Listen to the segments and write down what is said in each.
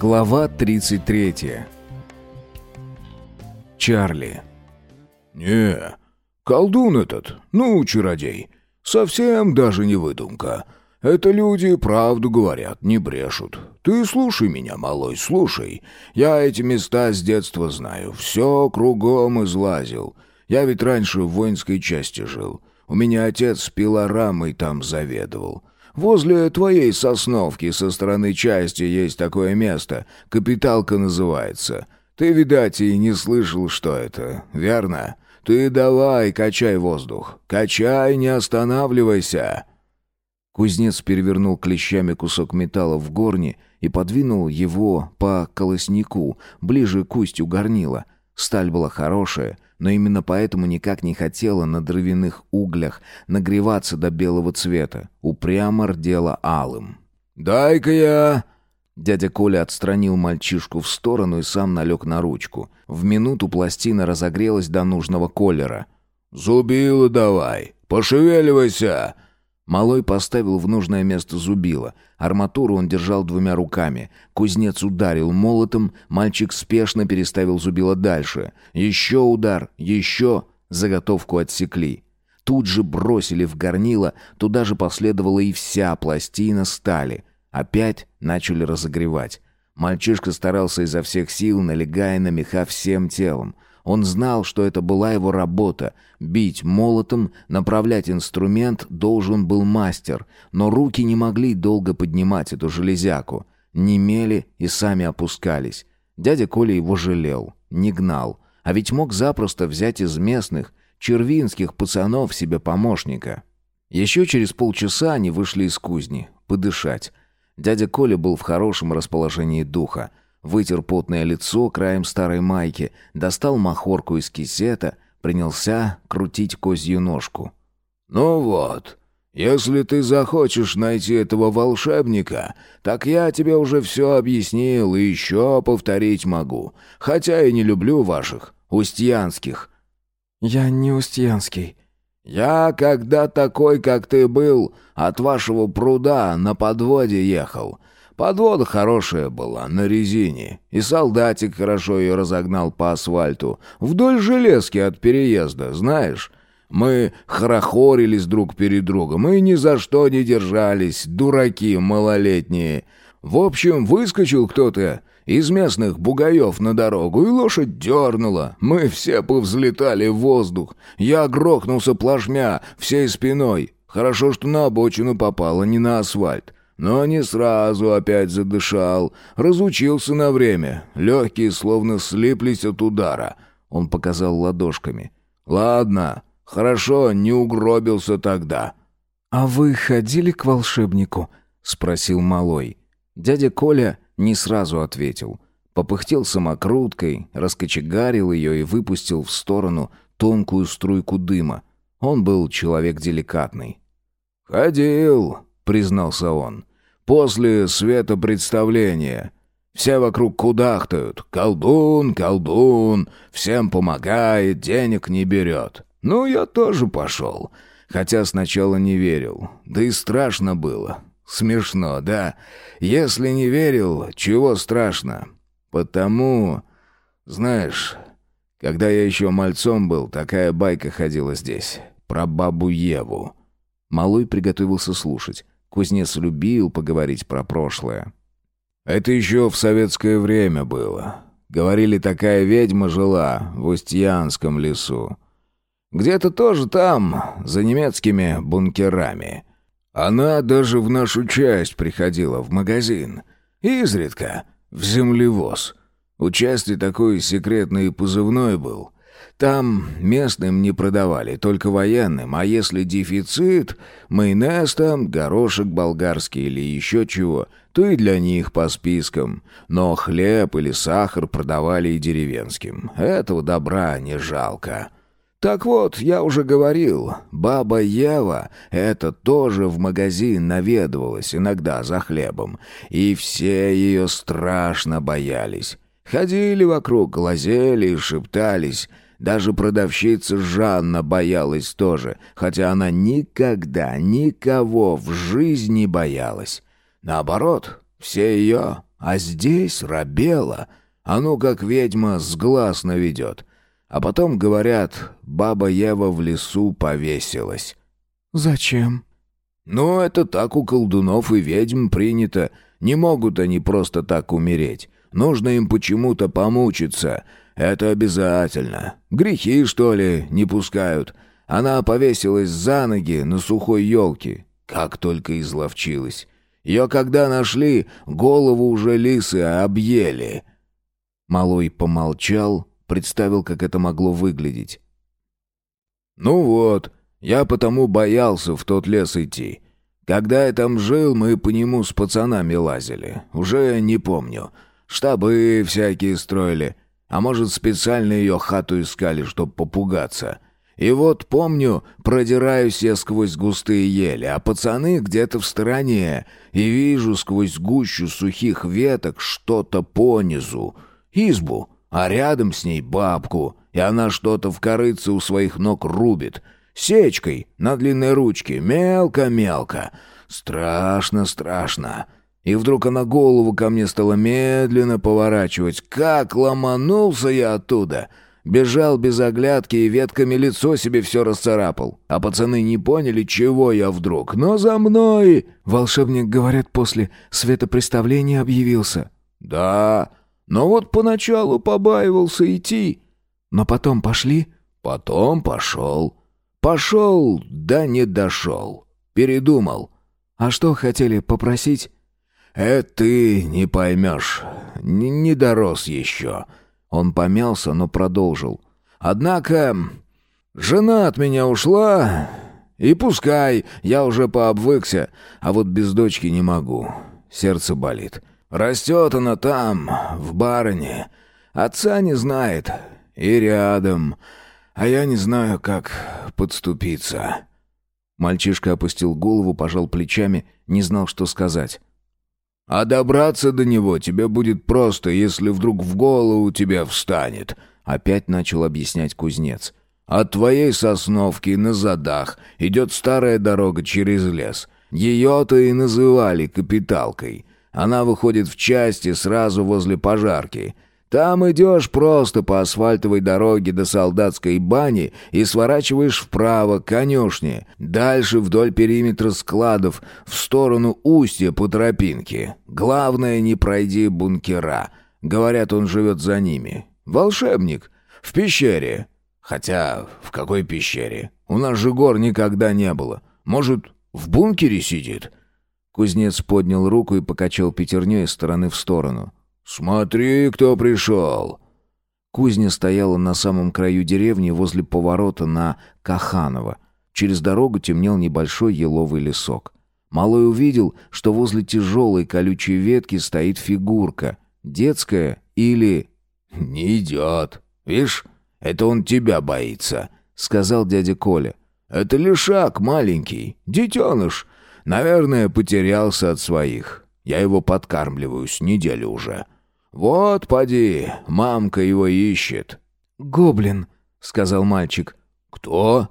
Глава 33. Чарли. «Не, колдун этот, ну, чародей, совсем даже не выдумка. Это люди правду говорят, не брешут. Ты слушай меня, малой, слушай. Я эти места с детства знаю, все кругом излазил. Я ведь раньше в воинской части жил. У меня отец пилорамой там заведовал. Возле твоей сосновки со стороны части есть такое место. Капиталка называется. Ты, видать, и не слышал, что это, верно? Ты давай, качай воздух. Качай, не останавливайся. Кузнец перевернул клещами кусок металла в горне и подвинул его по колоснику, ближе к устью горнила. Сталь была хорошая, но именно поэтому никак не хотела на дровяных углях нагреваться до белого цвета. Упрямо рдела алым. «Дай-ка я...» Дядя Коля отстранил мальчишку в сторону и сам налег на ручку. В минуту пластина разогрелась до нужного колера. «Зубило давай! Пошевеливайся!» Малой поставил в нужное место зубило. Арматуру он держал двумя руками. Кузнец ударил молотом, мальчик спешно переставил зубило дальше. Еще удар, еще... Заготовку отсекли. Тут же бросили в горнило, туда же последовала и вся пластина стали. Опять начали разогревать. Мальчишка старался изо всех сил, налегая на меха всем телом. Он знал, что это была его работа. Бить молотом, направлять инструмент должен был мастер, но руки не могли долго поднимать эту железяку. Немели и сами опускались. Дядя Коля его жалел, не гнал. А ведь мог запросто взять из местных, червинских пацанов себе помощника. Еще через полчаса они вышли из кузни, подышать. Дядя Коля был в хорошем расположении духа. Вытер потное лицо краем старой майки, достал махорку из кисета, принялся крутить козью ножку. «Ну вот, если ты захочешь найти этого волшебника, так я тебе уже все объяснил и еще повторить могу, хотя и не люблю ваших, устьянских». «Я не устьянский». «Я, когда такой, как ты был, от вашего пруда на подводе ехал». Подвода хорошая была, на резине, и солдатик хорошо ее разогнал по асфальту. Вдоль железки от переезда, знаешь? Мы хорохорились друг перед другом и ни за что не держались, дураки малолетние. В общем, выскочил кто-то из местных бугаев на дорогу, и лошадь дернула. Мы все повзлетали в воздух. Я грохнулся плашмя, всей спиной. Хорошо, что на обочину попало, не на асфальт. Но не сразу опять задышал. Разучился на время. Легкие словно слиплись от удара. Он показал ладошками. «Ладно, хорошо, не угробился тогда». «А вы ходили к волшебнику?» — спросил малой. Дядя Коля не сразу ответил. Попыхтел самокруткой, раскочегарил ее и выпустил в сторону тонкую струйку дыма. Он был человек деликатный. «Ходил», — признался он. После светопредставления. Все вокруг кудахтают. Колдун, колдун, всем помогает, денег не берет. Ну, я тоже пошел. Хотя сначала не верил. Да и страшно было. Смешно, да? Если не верил, чего страшно? Потому... Знаешь, когда я еще мальцом был, такая байка ходила здесь. Про бабу Еву. Малой приготовился слушать. Кузнец любил поговорить про прошлое. «Это еще в советское время было. Говорили, такая ведьма жила в Устьянском лесу. Где-то тоже там, за немецкими бункерами. Она даже в нашу часть приходила, в магазин. Изредка, в землевоз. У части такой секретный позывной был. Там местным не продавали, только военным, а если дефицит, майонез там, горошек болгарский или еще чего, то и для них по спискам. Но хлеб или сахар продавали и деревенским. Этого добра не жалко. Так вот, я уже говорил, баба Ева, это тоже в магазин наведывалась иногда за хлебом, и все ее страшно боялись. Ходили вокруг, глазели и шептались — даже продавщица Жанна боялась тоже, хотя она никогда никого в жизни боялась. Наоборот, все ее а здесь рабела. А ну как ведьма с глаз наведет. А потом, говорят, баба Ева в лесу повесилась. «Зачем?» «Ну, это так у колдунов и ведьм принято. Не могут они просто так умереть. Нужно им почему-то помучиться. Это обязательно. Грехи, что ли, не пускают. Она повесилась за ноги на сухой елке. Как только изловчилась. Ее когда нашли, голову уже лисы объели». Малой помолчал, представил, как это могло выглядеть. «Ну вот, я потому боялся в тот лес идти. Когда я там жил, мы по нему с пацанами лазили. Уже не помню. Штабы всякие строили. А может, специально ее хату искали, чтоб попугаться. И вот, помню, продираюсь я сквозь густые ели, а пацаны где-то в стороне, и вижу сквозь гущу сухих веток что-то понизу. Избу, а рядом с ней бабку, и она что-то в корыце у своих ног рубит — Сечкой на длинной ручке, мелко-мелко. Страшно, страшно. И вдруг она голову ко мне стала медленно поворачивать. Как ломанулся я оттуда! Бежал без оглядки и ветками лицо себе все расцарапал. А пацаны не поняли, чего я вдруг. Но за мной... Волшебник, говорят, после светопреставления объявился. Да, но вот поначалу побаивался идти. Но потом пошли? Потом пошел. Пошел, да не дошел. Передумал. А что хотели попросить? Это ты не поймешь. Н не дорос еще. Он помялся, но продолжил. Однако жена от меня ушла, и пускай, я уже пообвыкся, а вот без дочки не могу. Сердце болит. Растет она там, в барыне. Отца не знает. И рядом. А я не знаю, как подступиться». Мальчишка опустил голову, пожал плечами, не знал, что сказать. «А добраться до него тебе будет просто, если вдруг в голову тебя встанет», — опять начал объяснять кузнец. «От твоей сосновки на задах идет старая дорога через лес. Ее-то и называли капиталкой. Она выходит в части сразу возле пожарки». Там идешь просто по асфальтовой дороге до солдатской бани и сворачиваешь вправо к конюшне, дальше вдоль периметра складов, в сторону устья по тропинке. Главное, не пройди бункера. Говорят, он живет за ними. Волшебник. В пещере. Хотя, в какой пещере? У нас же гор никогда не было. Может, в бункере сидит?» Кузнец поднял руку и покачал пятерней из стороны в сторону. «Смотри, кто пришел!» Кузня стояла на самом краю деревни возле поворота на Каханово. Через дорогу темнел небольшой еловый лесок. Малой увидел, что возле тяжелой колючей ветки стоит фигурка. Детская или... «Не идет. Видишь, это он тебя боится», — сказал дядя Коля. «Это лишак маленький, детеныш. Наверное, потерялся от своих. Я его подкармливаю с неделю уже. «Вот, поди, мамка его ищет». «Гоблин», — сказал мальчик. «Кто?»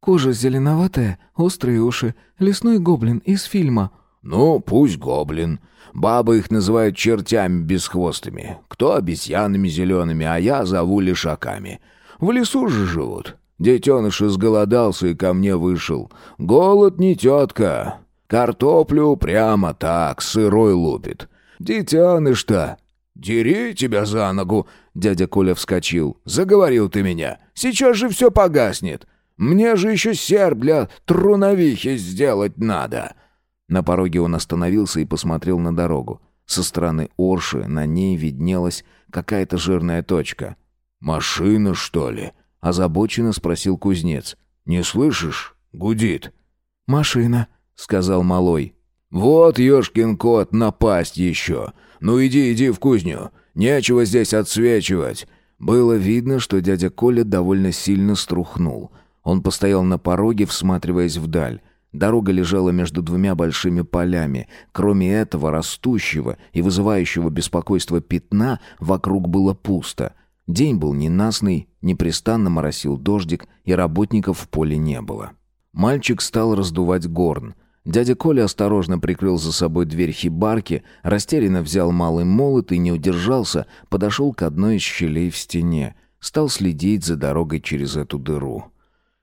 «Кожа зеленоватая, острые уши. Лесной гоблин из фильма». «Ну, пусть гоблин. Бабы их называют чертями бесхвостыми. Кто обезьянами зелеными, а я зову лишаками. В лесу же живут. Детеныш изголодался и ко мне вышел. Голод не тетка. Картоплю прямо так, сырой лупит. Детеныш-то «Дери тебя за ногу!» — дядя Коля вскочил. «Заговорил ты меня! Сейчас же все погаснет! Мне же еще серб для труновихи сделать надо!» На пороге он остановился и посмотрел на дорогу. Со стороны Орши на ней виднелась какая-то жирная точка. «Машина, что ли?» — озабоченно спросил кузнец. «Не слышишь? Гудит». «Машина», — сказал малой. «Вот, ешкин кот, напасть еще! Ну иди, иди в кузню. Нечего здесь отсвечивать». Было видно, что дядя Коля довольно сильно струхнул. Он постоял на пороге, всматриваясь вдаль. Дорога лежала между двумя большими полями. Кроме этого растущего и вызывающего беспокойство пятна, вокруг было пусто. День был ненастный, непрестанно моросил дождик, и работников в поле не было. Мальчик стал раздувать горн. Дядя Коля осторожно прикрыл за собой дверь хибарки, растерянно взял малый молот и не удержался, подошел к одной из щелей в стене, стал следить за дорогой через эту дыру.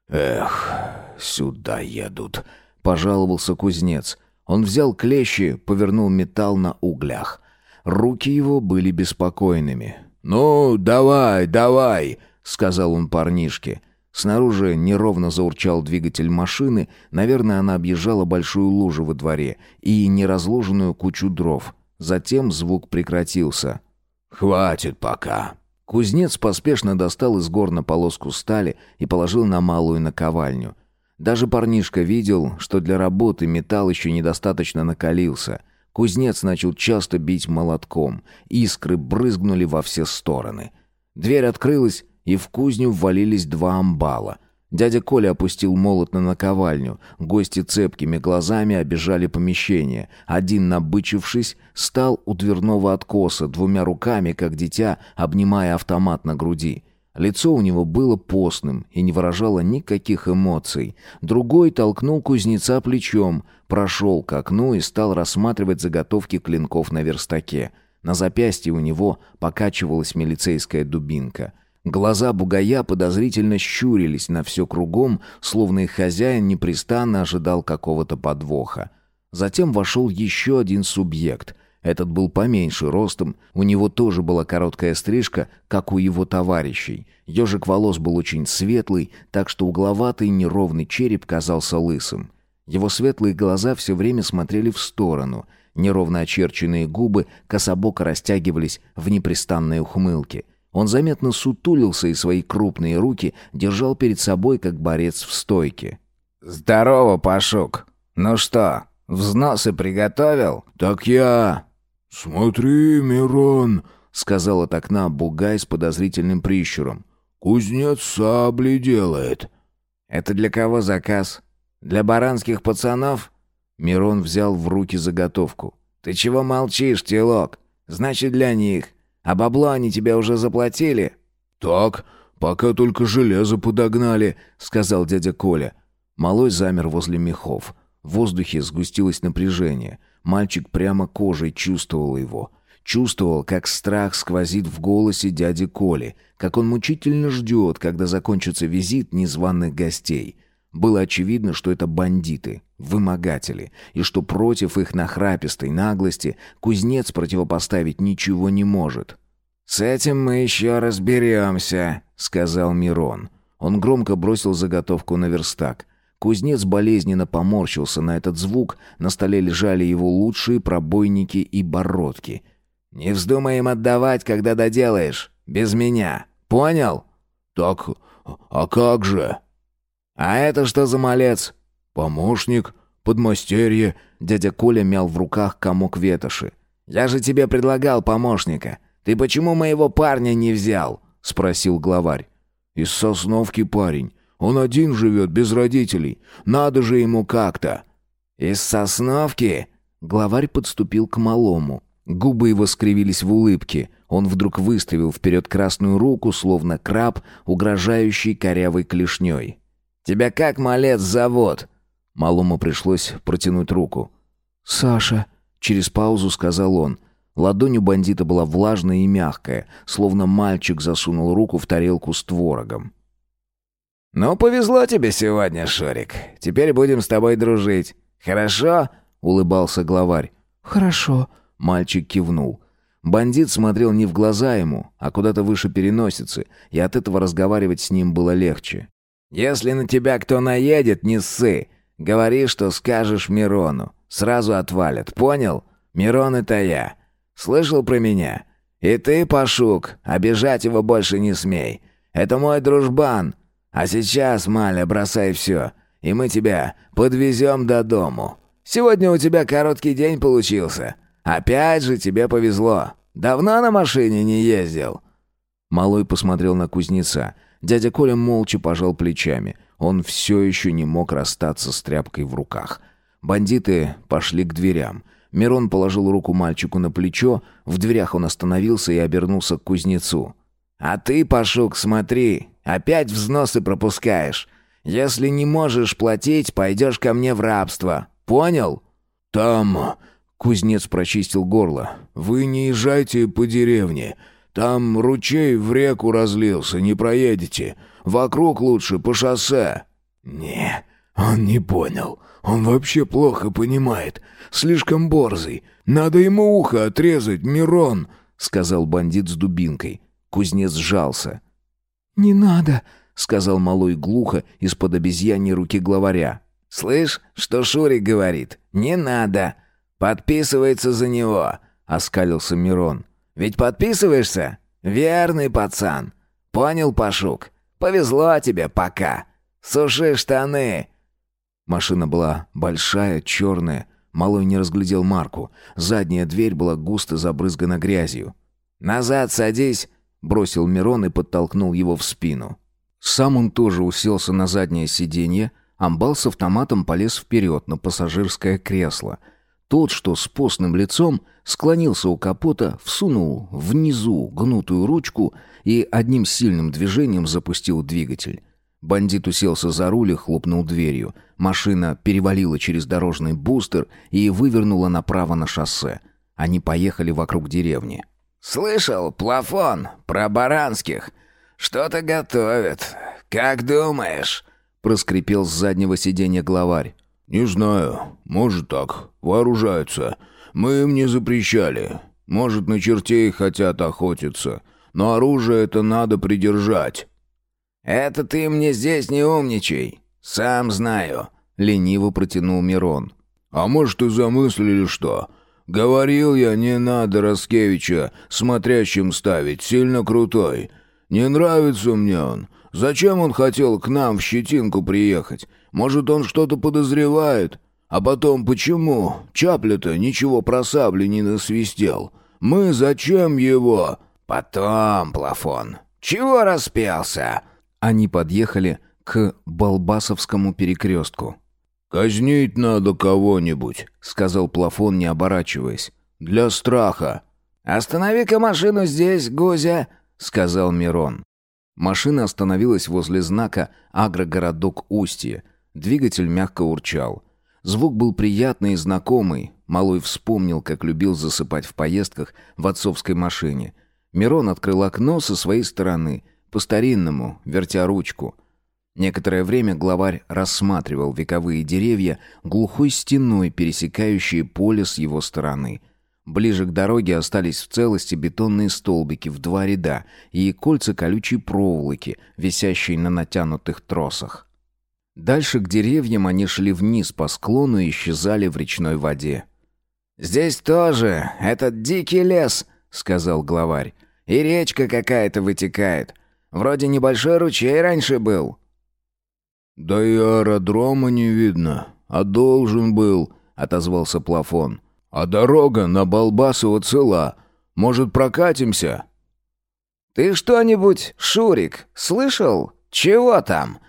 «Эх, сюда едут», — пожаловался кузнец. Он взял клещи, повернул металл на углях. Руки его были беспокойными. «Ну, давай, давай», — сказал он парнишке. Снаружи неровно заурчал двигатель машины, наверное, она объезжала большую лужу во дворе и неразложенную кучу дров. Затем звук прекратился. «Хватит пока». Кузнец поспешно достал из горна полоску стали и положил на малую наковальню. Даже парнишка видел, что для работы металл еще недостаточно накалился. Кузнец начал часто бить молотком. Искры брызгнули во все стороны. Дверь открылась, и в кузню ввалились два амбала. Дядя Коля опустил молот на наковальню. Гости цепкими глазами обижали помещение. Один, набычившись, стал у дверного откоса, двумя руками, как дитя, обнимая автомат на груди. Лицо у него было постным и не выражало никаких эмоций. Другой толкнул кузнеца плечом, прошел к окну и стал рассматривать заготовки клинков на верстаке. На запястье у него покачивалась милицейская дубинка. Глаза бугая подозрительно щурились на все кругом, словно их хозяин непрестанно ожидал какого-то подвоха. Затем вошел еще один субъект. Этот был поменьше ростом, у него тоже была короткая стрижка, как у его товарищей. Ежик волос был очень светлый, так что угловатый неровный череп казался лысым. Его светлые глаза все время смотрели в сторону. Неровно очерченные губы кособоко растягивались в непрестанной ухмылке. Он заметно сутулился и свои крупные руки держал перед собой, как борец в стойке. «Здорово, Пашук! Ну что, взносы приготовил?» «Так я...» «Смотри, Мирон!» — сказал от окна Бугай с подозрительным прищуром. «Кузнец сабли делает». «Это для кого заказ? Для баранских пацанов?» Мирон взял в руки заготовку. «Ты чего молчишь, телок? Значит, для них. А бабло они тебе уже заплатили?» «Так, пока только железо подогнали», — сказал дядя Коля. Малой замер возле мехов. В воздухе сгустилось напряжение. Мальчик прямо кожей чувствовал его. Чувствовал, как страх сквозит в голосе дяди Коли, как он мучительно ждет, когда закончится визит незваных гостей. Было очевидно, что это бандиты, вымогатели, и что против их нахрапистой наглости кузнец противопоставить ничего не может. «С этим мы еще разберемся», — сказал Мирон. Он громко бросил заготовку на верстак. Кузнец болезненно поморщился на этот звук, на столе лежали его лучшие пробойники и бородки. «Не вздумай им отдавать, когда доделаешь, без меня, понял?» «Так, а как же?» «А это что за малец?» «Помощник, подмастерье». Дядя Коля мял в руках комок ветоши. «Я же тебе предлагал помощника. Ты почему моего парня не взял?» — спросил главарь. «Из Сосновки парень. Он один живет, без родителей. Надо же ему как-то». «Из Сосновки?» Главарь подступил к малому. Губы его скривились в улыбке. Он вдруг выставил вперед красную руку, словно краб, угрожающий корявой клешней. Тебя как, малец, зовут?» Малому пришлось протянуть руку. «Саша», — через паузу сказал он. Ладонь у бандита была влажная и мягкая, словно мальчик засунул руку в тарелку с творогом. «Ну, повезло тебе сегодня, Шорик. Теперь будем с тобой дружить. Хорошо?» — улыбался главарь. «Хорошо», — мальчик кивнул. Бандит смотрел не в глаза ему, а куда-то выше переносицы, и от этого разговаривать с ним было легче. Если на тебя кто наедет, не ссы. Говори, что скажешь Мирону. Сразу отвалят, понял? Мирон это я. Слышал про меня? И ты, Пашук, обижать его больше не смей. Это мой дружбан. А сейчас, Маля, бросай все, и мы тебя подвезем до дому. Сегодня у тебя короткий день получился. Опять же тебе повезло. Давно на машине не ездил?» Малой посмотрел на кузнеца — Дядя Коля молча пожал плечами. Он все еще не мог расстаться с тряпкой в руках. Бандиты пошли к дверям. Мирон положил руку мальчику на плечо, в дверях он остановился и обернулся к кузнецу. «А ты, Пашук, смотри, опять взносы пропускаешь. Если не можешь платить, пойдешь ко мне в рабство. Понял?» «Там...» — кузнец прочистил горло. «Вы не езжайте по деревне. Там ручей в реку разлился, не проедете. Вокруг лучше по шоссе». «Не, он не понял. Он вообще плохо понимает. Слишком борзый. Надо ему ухо отрезать, Мирон», — сказал бандит с дубинкой. Кузнец сжался. «Не надо», — сказал малой глухо из-под обезьяньей руки главаря. «Слышь, что Шурик говорит? Не надо. Подписывается за него», — оскалился Мирон. «Ведь подписываешься? Верный пацан. Понял, Пашук? Повезло тебе пока. Суши штаны». Машина была большая, черная. Малой не разглядел марку. Задняя дверь была густо забрызгана грязью. «Назад садись», — бросил Мирон и подтолкнул его в спину. Сам он тоже уселся на заднее сиденье, амбал с автоматом полез вперед на пассажирское кресло. Тот, что с постным лицом, склонился у капота, всунул внизу гнутую ручку и одним сильным движением запустил двигатель. Бандит уселся за руль и хлопнул дверью. Машина перевалила через дорожный бустер и вывернула направо на шоссе. Они поехали вокруг деревни. «Слышал, плафон, про Баранских. «Что-то готовят. Как думаешь?» — проскрипел с заднего сиденья главарь. «Не знаю. Может так. Вооружаются. Мы им не запрещали. Может, на чертей хотят охотиться. Но оружие это надо придержать». «Это ты мне здесь не умничай. Сам знаю», — лениво протянул Мирон. «А может, и замыслили что? Говорил я, не надо Роскевича смотрящим ставить, сильно крутой. «Не нравится мне он. Зачем он хотел к нам в Щетинку приехать? Может, он что-то подозревает? А потом, почему? Чапля-то ничего про сабли не насвистел. Мы зачем его?» «Потом, Плафон. Чего распелся?» Они подъехали к Балбасовскому перекрестку. «Казнить надо кого-нибудь», — сказал Плафон, не оборачиваясь. «Для страха». «Останови-ка машину здесь, Гузя», сказал Мирон. Машина остановилась возле знака «Агрогородок Устье». Двигатель мягко урчал. Звук был приятный и знакомый. Малой вспомнил, как любил засыпать в поездках в отцовской машине. Мирон открыл окно со своей стороны, по-старинному, вертя ручку. Некоторое время главарь рассматривал вековые деревья, глухой стеной пересекающие поле с его стороны — Ближе к дороге остались в целости бетонные столбики в два ряда и кольца колючей проволоки, висящие на натянутых тросах. Дальше к деревьям они шли вниз по склону и исчезали в речной воде. «Здесь тоже этот дикий лес», — сказал главарь. «И речка какая-то вытекает. Вроде небольшой ручей раньше был». «Да и аэродрома не видно, а должен был», — отозвался Плафон. А дорога на Балбасово цела. Может, прокатимся?» «Ты что-нибудь, Шурик, слышал? Чего там?»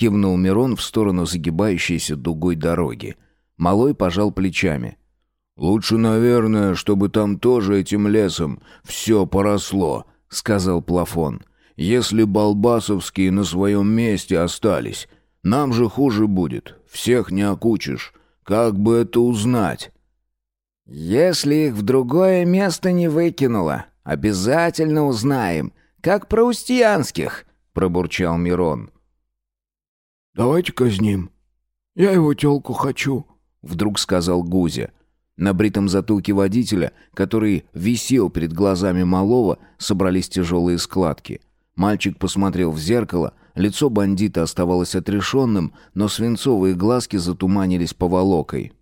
Кивнул Мирон в сторону загибающейся дугой дороги. Малой пожал плечами. «Лучше, наверное, чтобы там тоже этим лесом все поросло», — сказал Плафон. «Если Балбасовские на своем месте остались, нам же хуже будет. Всех не окучишь. Как бы это узнать?» «Если их в другое место не выкинуло, обязательно узнаем, как про устьянских», — пробурчал Мирон. «Давайте казним. Я его тёлку хочу», — вдруг сказал Гузя. На бритом затылке водителя, который висел перед глазами малого, собрались тяжелые складки. Мальчик посмотрел в зеркало, лицо бандита оставалось отрешенным, но свинцовые глазки затуманились поволокой.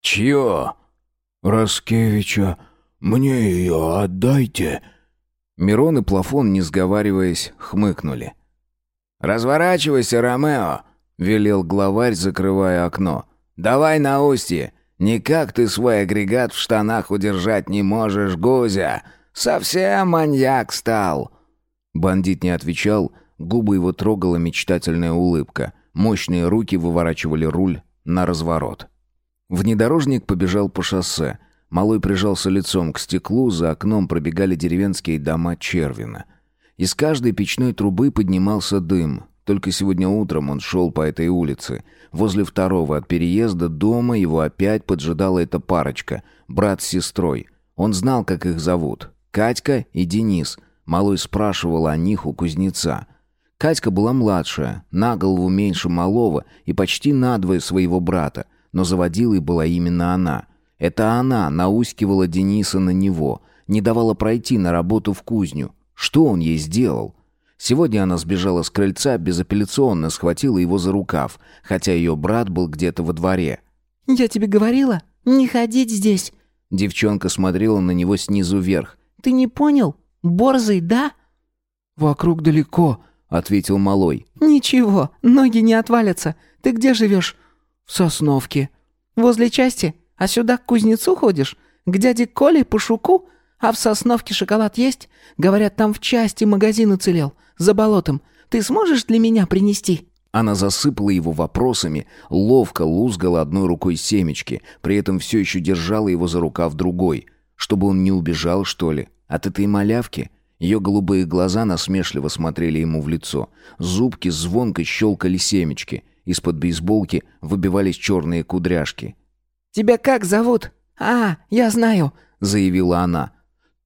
«Чье?» «Раскевича, мне ее отдайте». Мирон и Плафон, не сговариваясь, хмыкнули. «Разворачивайся, Ромео!» — велел главарь, закрывая окно. «Давай на устье! Никак ты свой агрегат в штанах удержать не можешь, Гузя! Совсем маньяк стал!» Бандит не отвечал, губы его трогала мечтательная улыбка. Мощные руки выворачивали руль на разворот. Внедорожник побежал по шоссе. Малой прижался лицом к стеклу, за окном пробегали деревенские дома Червина. Из каждой печной трубы поднимался дым. Только сегодня утром он шел по этой улице. Возле второго от переезда дома его опять поджидала эта парочка, брат с сестрой. Он знал, как их зовут. Катька и Денис. Малой спрашивал о них у кузнеца. Катька была младшая, на голову меньше малого и почти надвое своего брата, но заводилой была именно она. Это она наускивала Дениса на него, не давала пройти на работу в кузню. Что он ей сделал? Сегодня она сбежала с крыльца, безапелляционно схватила его за рукав, хотя ее брат был где-то во дворе. «Я тебе говорила, не ходить здесь!» Девчонка смотрела на него снизу вверх. «Ты не понял? Борзый, да?» «Вокруг далеко», — ответил малой. «Ничего, ноги не отвалятся. Ты где живешь?» «В Сосновке». «Возле части? А сюда к кузнецу ходишь? К дяде Коле, Пушуку? А в Сосновке шоколад есть? Говорят, там в части магазин уцелел за болотом. Ты сможешь для меня принести?» Она засыпала его вопросами, ловко лузгала одной рукой семечки, при этом все еще держала его за рукав другой. Чтобы он не убежал, что ли? От этой малявки? Ее голубые глаза насмешливо смотрели ему в лицо. Зубки звонко щелкали семечки. Из-под бейсболки выбивались черные кудряшки. «Тебя как зовут?» «А, я знаю», — заявила она.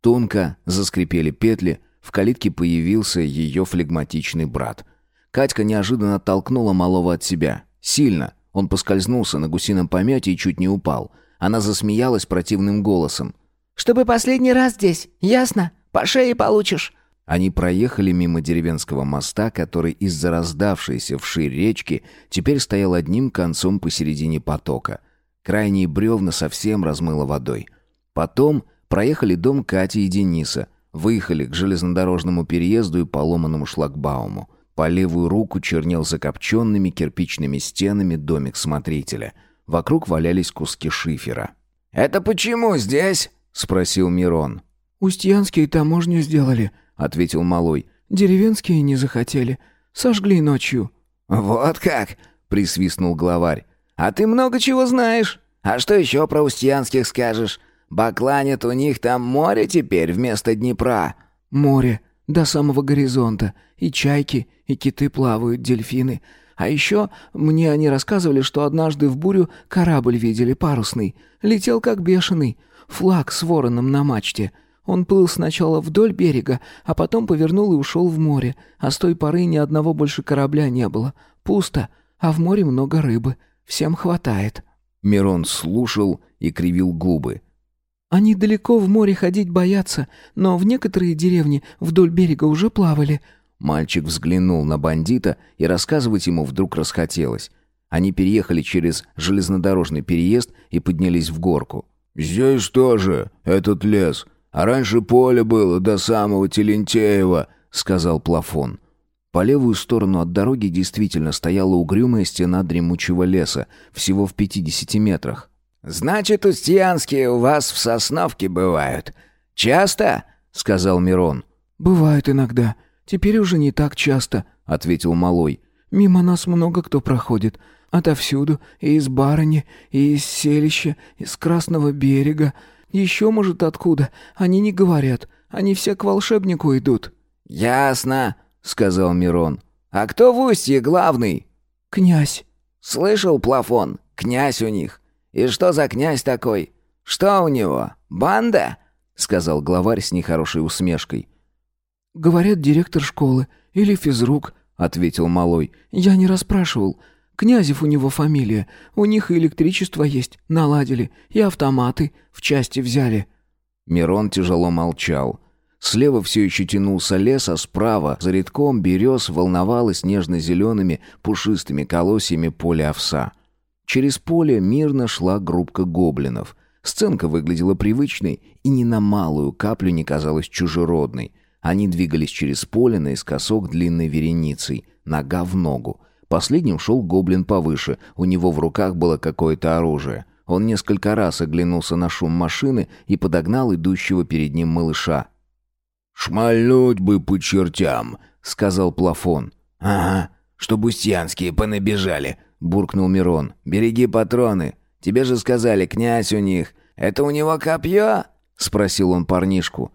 Тонко заскрипели петли, в калитке появился ее флегматичный брат. Катька неожиданно толкнула малого от себя. Сильно. Он поскользнулся на гусином помете и чуть не упал. Она засмеялась противным голосом. «Чтобы последний раз здесь, ясно? По шее получишь». Они проехали мимо деревенского моста, который из-за раздавшейся вширь речки теперь стоял одним концом посередине потока. Крайние бревна совсем размыло водой. Потом проехали дом Кати и Дениса, Выехали к железнодорожному переезду и поломанному шлагбауму. По левую руку чернел закопченными кирпичными стенами домик смотрителя. Вокруг валялись куски шифера. «Это почему здесь?» — спросил Мирон. «Устьянские таможню сделали», — ответил Малой. «Деревенские не захотели. Сожгли ночью». «Вот как!» — присвистнул главарь. «А ты много чего знаешь. А что еще про устьянских скажешь? Бакланит у них там море теперь вместо Днепра». «Море. До самого горизонта. И чайки, и киты плавают, дельфины. А еще мне они рассказывали, что однажды в бурю корабль видели парусный. Летел как бешеный. Флаг с вороном на мачте». Он плыл сначала вдоль берега, а потом повернул и ушел в море. А с той поры ни одного больше корабля не было. Пусто, а в море много рыбы. Всем хватает». Мирон слушал и кривил губы. Они далеко в море ходить боятся, но в некоторые деревни вдоль берега уже плавали». Мальчик взглянул на бандита, и рассказывать ему вдруг расхотелось. Они переехали через железнодорожный переезд и поднялись в горку. «Здесь тоже этот лес. А раньше поле было до самого Телентеева», — сказал Плафон. По левую сторону от дороги действительно стояла угрюмая стена дремучего леса, всего в пятидесяти метрах. «Значит, устьянские у вас в Сосновке бывают. Часто?» — сказал Мирон. «Бывает иногда. Теперь уже не так часто», — ответил Малой. «Мимо нас много кто проходит. Отовсюду. И из Барыни, и из селища, из Красного берега. Еще, может, откуда. Они не говорят. Они все к волшебнику идут». «Ясно», — сказал Мирон. «А кто в устье главный?» «Князь». «Слышал, Плафон? Князь у них. «И что за князь такой? Что у него? Банда?» — сказал главарь с нехорошей усмешкой. «Говорят, директор школы или физрук», — ответил малой. «Я не расспрашивал. Князев у него фамилия. У них и электричество есть, наладили, и автоматы в части взяли». Мирон тяжело молчал. Слева все еще тянулся лес, а справа, за редком берез, волновалось нежно-зелеными пушистыми колосьями поле овса. Через поле мирно шла группка гоблинов. Сценка выглядела привычной и ни на малую каплю не казалась чужеродной. Они двигались через поле наискосок длинной вереницей, нога в ногу. Последним шел гоблин повыше, у него в руках было какое-то оружие. Он несколько раз оглянулся на шум машины и подогнал идущего перед ним малыша. «Шмальнуть бы по чертям», — сказал плафон. «Ага, чтобы устьянские понабежали», — буркнул Мирон. «Береги патроны. Тебе же сказали, князь у них. Это у него копье?» — спросил он парнишку.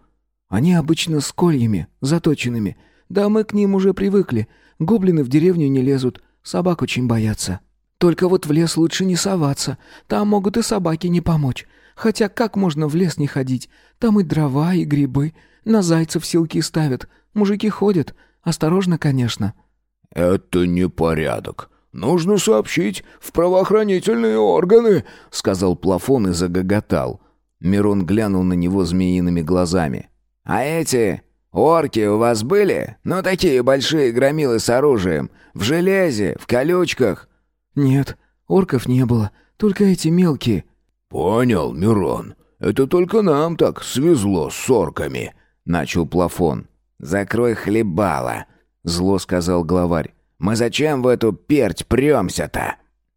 «Они обычно с кольями, заточенными. Да мы к ним уже привыкли. Гоблины в деревню не лезут, собак очень боятся. Только вот в лес лучше не соваться, там могут и собаки не помочь. Хотя как можно в лес не ходить? Там и дрова, и грибы. На зайцев силки ставят. Мужики ходят. Осторожно, конечно». «Это непорядок. Нужно сообщить в правоохранительные органы», — сказал плафон и загоготал. Мирон глянул на него змеиными глазами. «А эти орки у вас были? Ну, такие большие громилы с оружием. В железе, в колючках?» «Нет, орков не было. Только эти мелкие». «Понял, Мирон. Это только нам так свезло с орками», — начал плафон. «Закрой хлебало», — зло сказал главарь. «Мы зачем в эту перть премся-то?»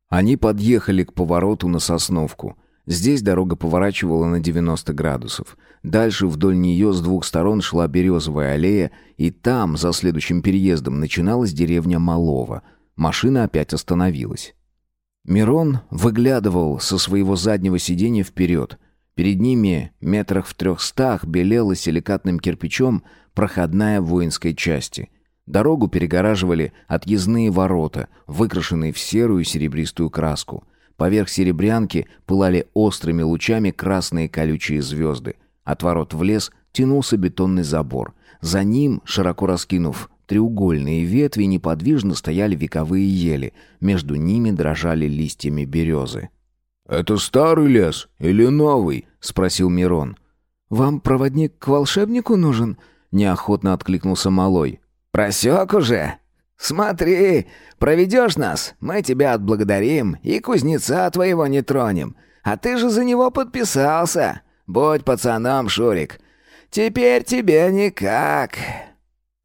Они подъехали к повороту на Сосновку. Здесь дорога поворачивала на 90 градусов. Дальше вдоль нее с двух сторон шла березовая аллея, и там, за следующим переездом, начиналась деревня Малова. Машина опять остановилась. Мирон выглядывал со своего заднего сиденья вперед. Перед ними, метрах в трехстах, белела силикатным кирпичом проходная воинской части. Дорогу перегораживали отъездные ворота, выкрашенные в серую серебристую краску. Поверх серебрянки пылали острыми лучами красные колючие звезды. От ворот в лес тянулся бетонный забор. За ним, широко раскинув треугольные ветви, неподвижно стояли вековые ели. Между ними дрожали листьями березы. «Это старый лес или новый?» — спросил Мирон. «Вам проводник к волшебнику нужен?» неохотно откликнулся малой. «Просек уже? Смотри, проведешь нас, мы тебя отблагодарим и кузнеца твоего не тронем. А ты же за него подписался. Будь пацаном, Шурик. Теперь тебе никак».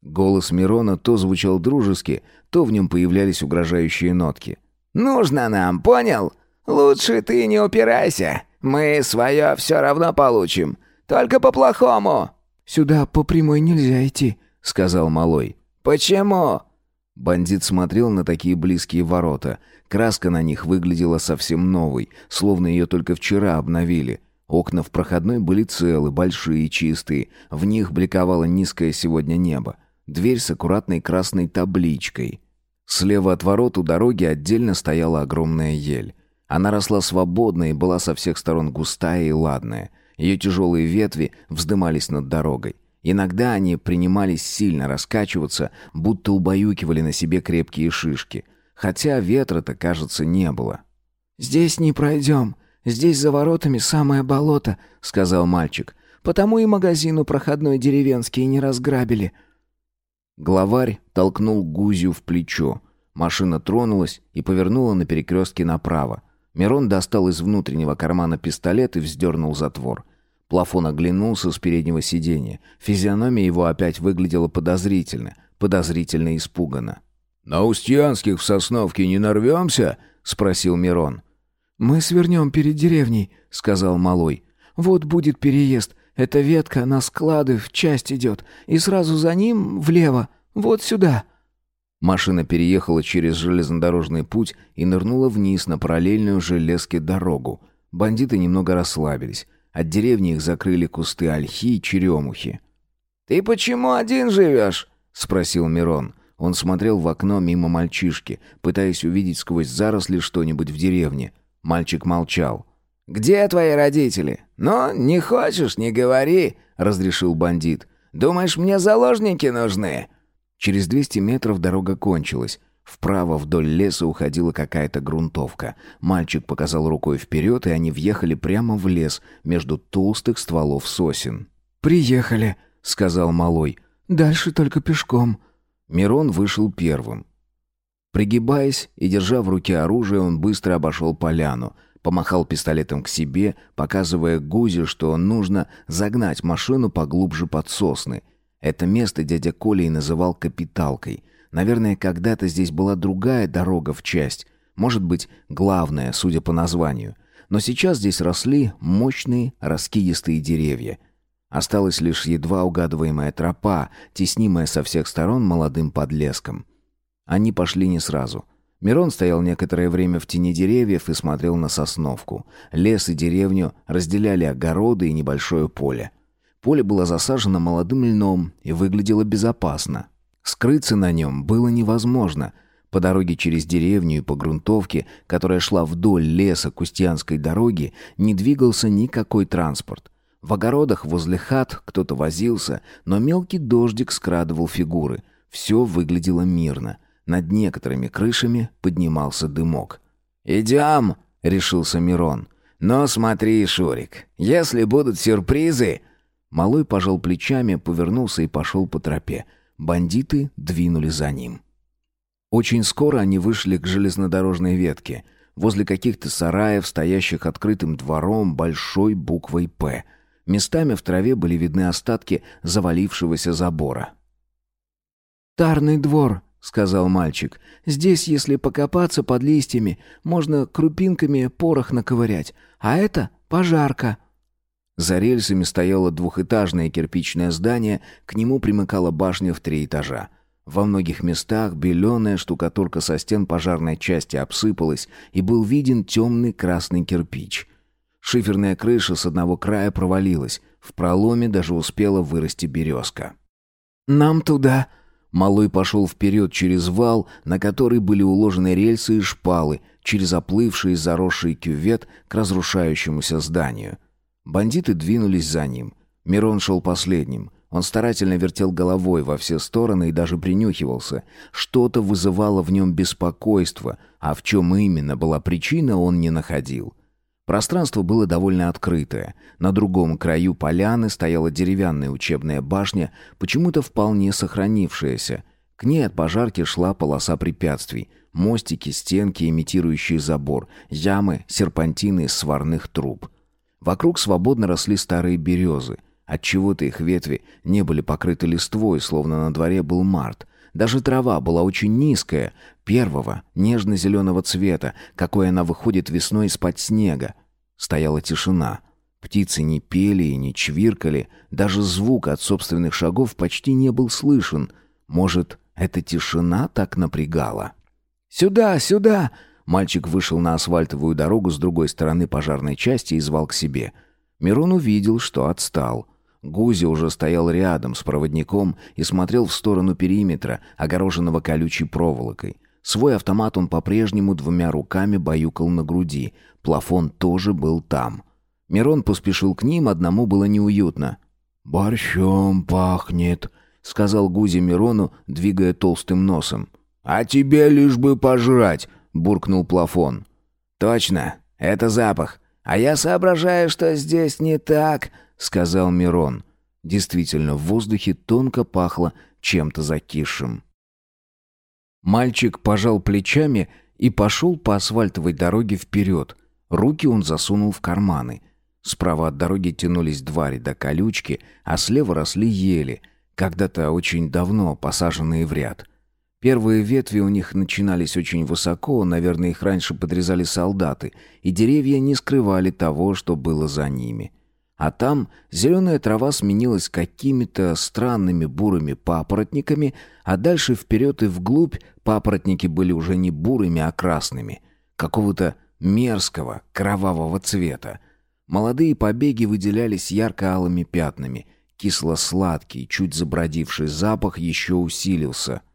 Голос Мирона то звучал дружески, то в нем появлялись угрожающие нотки. «Нужно нам, понял? Лучше ты не упирайся. Мы свое все равно получим. Только по-плохому». «Сюда по прямой нельзя идти», — сказал малой. «Почему?» Бандит смотрел на такие близкие ворота. Краска на них выглядела совсем новой, словно ее только вчера обновили. Окна в проходной были целы, большие и чистые. В них бликовало низкое сегодня небо. Дверь с аккуратной красной табличкой. Слева от ворот у дороги отдельно стояла огромная ель. Она росла свободно и была со всех сторон густая и ладная. Ее тяжелые ветви вздымались над дорогой. Иногда они принимались сильно раскачиваться, будто убаюкивали на себе крепкие шишки. Хотя ветра-то, кажется, не было. «Здесь не пройдем. Здесь за воротами самое болото», — сказал мальчик. «Потому и магазину проходной деревенский не разграбили». Главарь толкнул Гузю в плечо. Машина тронулась и повернула на перекрестке направо. Мирон достал из внутреннего кармана пистолет и вздернул затвор. Плафон оглянулся с переднего сиденья. Физиономия его опять выглядела подозрительно, подозрительно испуганно. «На Устьянских в Сосновке не нарвемся?» — спросил Мирон. «Мы свернем перед деревней», — сказал Малой. «Вот будет переезд. Эта ветка на склады в часть идет. И сразу за ним влево. Вот сюда». Машина переехала через железнодорожный путь и нырнула вниз на параллельную железке дорогу. Бандиты немного расслабились. От деревни их закрыли кусты ольхи и черемухи. «Ты почему один живешь?» — спросил Мирон. Он смотрел в окно мимо мальчишки, пытаясь увидеть сквозь заросли что-нибудь в деревне. Мальчик молчал. «Где твои родители?» «Ну, не хочешь, не говори», — разрешил бандит. «Думаешь, мне заложники нужны?» Через двести метров дорога кончилась. Вправо вдоль леса уходила какая-то грунтовка. Мальчик показал рукой вперед, и они въехали прямо в лес между толстых стволов сосен. «Приехали», — сказал малой. «Дальше только пешком». Мирон вышел первым. Пригибаясь и держа в руке оружие, он быстро обошел поляну, помахал пистолетом к себе, показывая Гузе, что нужно загнать машину поглубже под сосны. Это место дядя Коля и называл капиталкой — Наверное, когда-то здесь была другая дорога в часть, может быть, главная, судя по названию. Но сейчас здесь росли мощные раскидистые деревья. Осталась лишь едва угадываемая тропа, теснимая со всех сторон молодым подлеском. Они пошли не сразу. Мирон стоял некоторое время в тени деревьев и смотрел на сосновку. Лес и деревню разделяли огороды и небольшое поле. Поле было засажено молодым льном и выглядело безопасно. Скрыться на нем было невозможно. По дороге через деревню и по грунтовке, которая шла вдоль леса Кустьянской дороги, не двигался никакой транспорт. В огородах возле хат кто-то возился, но мелкий дождик скрадывал фигуры. Все выглядело мирно. Над некоторыми крышами поднимался дымок. «Идем!» — решился Мирон. «Но смотри, Шурик, если будут сюрпризы...» Малой пожал плечами, повернулся и пошел по тропе. Бандиты двинули за ним. Очень скоро они вышли к железнодорожной ветке. Возле каких-то сараев, стоящих открытым двором, большой буквой «П». Местами в траве были видны остатки завалившегося забора. «Тарный двор», — сказал мальчик. «Здесь, если покопаться под листьями, можно крупинками порох наковырять. А это пожарка». За рельсами стояло двухэтажное кирпичное здание, к нему примыкала башня в три этажа. Во многих местах беленая штукатурка со стен пожарной части обсыпалась, и был виден темный красный кирпич. Шиферная крыша с одного края провалилась, в проломе даже успела вырасти березка. «Нам туда!» Малой пошел вперед через вал, на который были уложены рельсы и шпалы, через оплывший и заросший кювет к разрушающемуся зданию — Бандиты двинулись за ним. Мирон шел последним. Он старательно вертел головой во все стороны и даже принюхивался. Что-то вызывало в нем беспокойство, а в чем именно была причина, он не находил. Пространство было довольно открытое. На другом краю поляны стояла деревянная учебная башня, почему-то вполне сохранившаяся. К ней от пожарки шла полоса препятствий. Мостики, стенки, имитирующие забор, ямы, серпантины из сварных труб — Вокруг свободно росли старые березы. Отчего-то их ветви не были покрыты листвой, словно на дворе был март. Даже трава была очень низкая, первого, нежно-зеленого цвета, какой она выходит весной из-под снега. Стояла тишина. Птицы не пели и не чвиркали, даже звук от собственных шагов почти не был слышен. Может, эта тишина так напрягала? «Сюда, сюда!» Мальчик вышел на асфальтовую дорогу с другой стороны пожарной части и звал к себе. Мирон увидел, что отстал. Гузи уже стоял рядом с проводником и смотрел в сторону периметра, огороженного колючей проволокой. Свой автомат он по-прежнему двумя руками баюкал на груди. Плафон тоже был там. Мирон поспешил к ним, одному было неуютно. «Борщом пахнет», — сказал Гузи Мирону, двигая толстым носом. «А тебе лишь бы пожрать», — буркнул плафон. «Точно, это запах. А я соображаю, что здесь не так», — сказал Мирон. Действительно, в воздухе тонко пахло чем-то закисшим. Мальчик пожал плечами и пошел по асфальтовой дороге вперед. Руки он засунул в карманы. Справа от дороги тянулись два ряда колючки, а слева росли ели, когда-то очень давно посаженные в ряд. Первые ветви у них начинались очень высоко, наверное, их раньше подрезали солдаты, и деревья не скрывали того, что было за ними. А там зеленая трава сменилась какими-то странными бурыми папоротниками, а дальше вперед и вглубь папоротники были уже не бурыми, а красными, какого-то мерзкого кровавого цвета. Молодые побеги выделялись ярко-алыми пятнами. Кисло-сладкий, чуть забродивший запах еще усилился —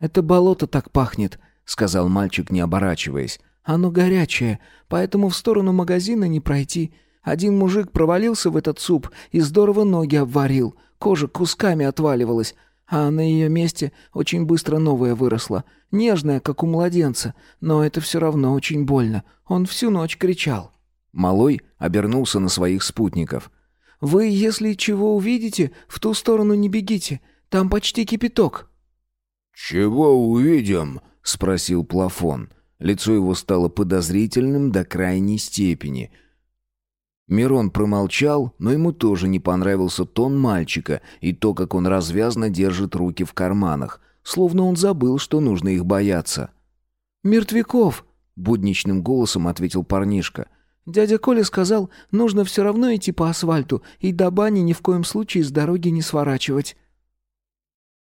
«Это болото так пахнет», — сказал мальчик, не оборачиваясь. «Оно горячее, поэтому в сторону магазина не пройти. Один мужик провалился в этот суп и здорово ноги обварил. Кожа кусками отваливалась, а на ее месте очень быстро новая выросла. Нежная, как у младенца, но это все равно очень больно. Он всю ночь кричал». Малой обернулся на своих спутников. «Вы, если чего увидите, в ту сторону не бегите. Там почти кипяток». «Чего увидим?» — спросил плафон. Лицо его стало подозрительным до крайней степени. Мирон промолчал, но ему тоже не понравился тон мальчика и то, как он развязно держит руки в карманах, словно он забыл, что нужно их бояться. «Мертвяков!» — будничным голосом ответил парнишка. «Дядя Коля сказал, нужно все равно идти по асфальту и до бани ни в коем случае с дороги не сворачивать».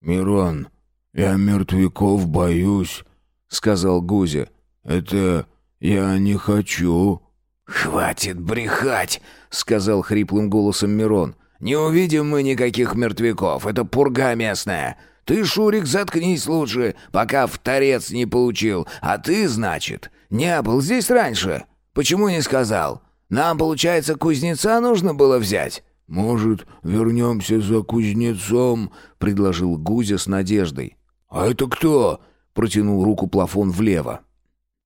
«Мирон, «Я мертвяков боюсь», — сказал Гузя. «Это я не хочу». «Хватит брехать», — сказал хриплым голосом Мирон. «Не увидим мы никаких мертвяков, это пурга местная. Ты, Шурик, заткнись лучше, пока в торец не получил. А ты, значит, не был здесь раньше? Почему не сказал? Нам, получается, кузнеца нужно было взять?» «Может, вернемся за кузнецом?» — предложил Гузя с надеждой. «А это кто?» — протянул руку плафон влево.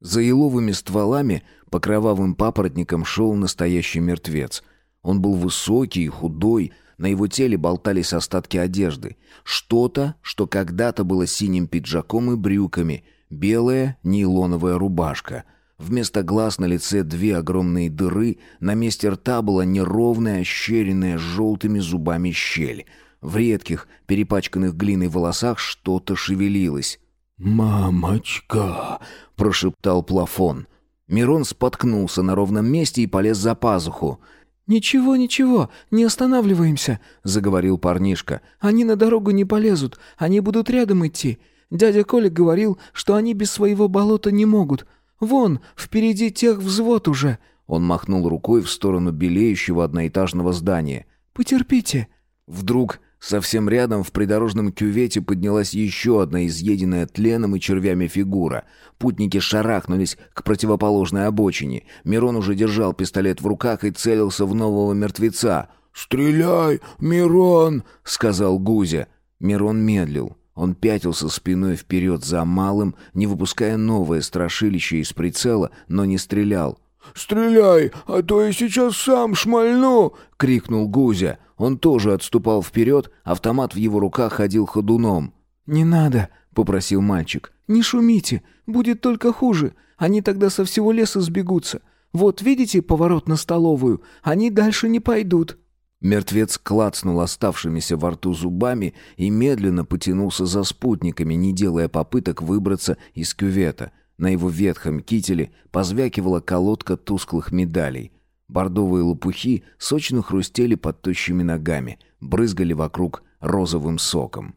За еловыми стволами по кровавым папоротникам шел настоящий мертвец. Он был высокий и худой, на его теле болтались остатки одежды. Что-то, что когда-то было синим пиджаком и брюками, белая нейлоновая рубашка — Вместо глаз на лице две огромные дыры, на месте рта была неровная, ощеренная желтыми зубами щель. В редких, перепачканных глиной волосах что-то шевелилось. «Мамочка!» — прошептал плафон. Мирон споткнулся на ровном месте и полез за пазуху. «Ничего, ничего, не останавливаемся», — заговорил парнишка. «Они на дорогу не полезут, они будут рядом идти. Дядя Коля говорил, что они без своего болота не могут. Вон, впереди тех взвод уже!» Он махнул рукой в сторону белеющего одноэтажного здания. «Потерпите!» Вдруг совсем рядом в придорожном кювете поднялась еще одна изъеденная тленом и червями фигура. Путники шарахнулись к противоположной обочине. Мирон уже держал пистолет в руках и целился в нового мертвеца. «Стреляй, Мирон!» — сказал Гузя. Мирон медлил. Он пятился спиной вперед за малым, не выпуская новое страшилище из прицела, но не стрелял. «Стреляй, а то я сейчас сам шмальну!» — крикнул Гузя. Он тоже отступал вперед, автомат в его руках ходил ходуном. «Не надо!» — попросил мальчик. «Не шумите, будет только хуже. Они тогда со всего леса сбегутся. Вот видите поворот на столовую? Они дальше не пойдут». Мертвец клацнул оставшимися во рту зубами и медленно потянулся за спутниками, не делая попыток выбраться из кювета. На его ветхом кителе позвякивала колодка тусклых медалей. Бордовые лопухи сочно хрустели под тощими ногами, брызгали вокруг розовым соком.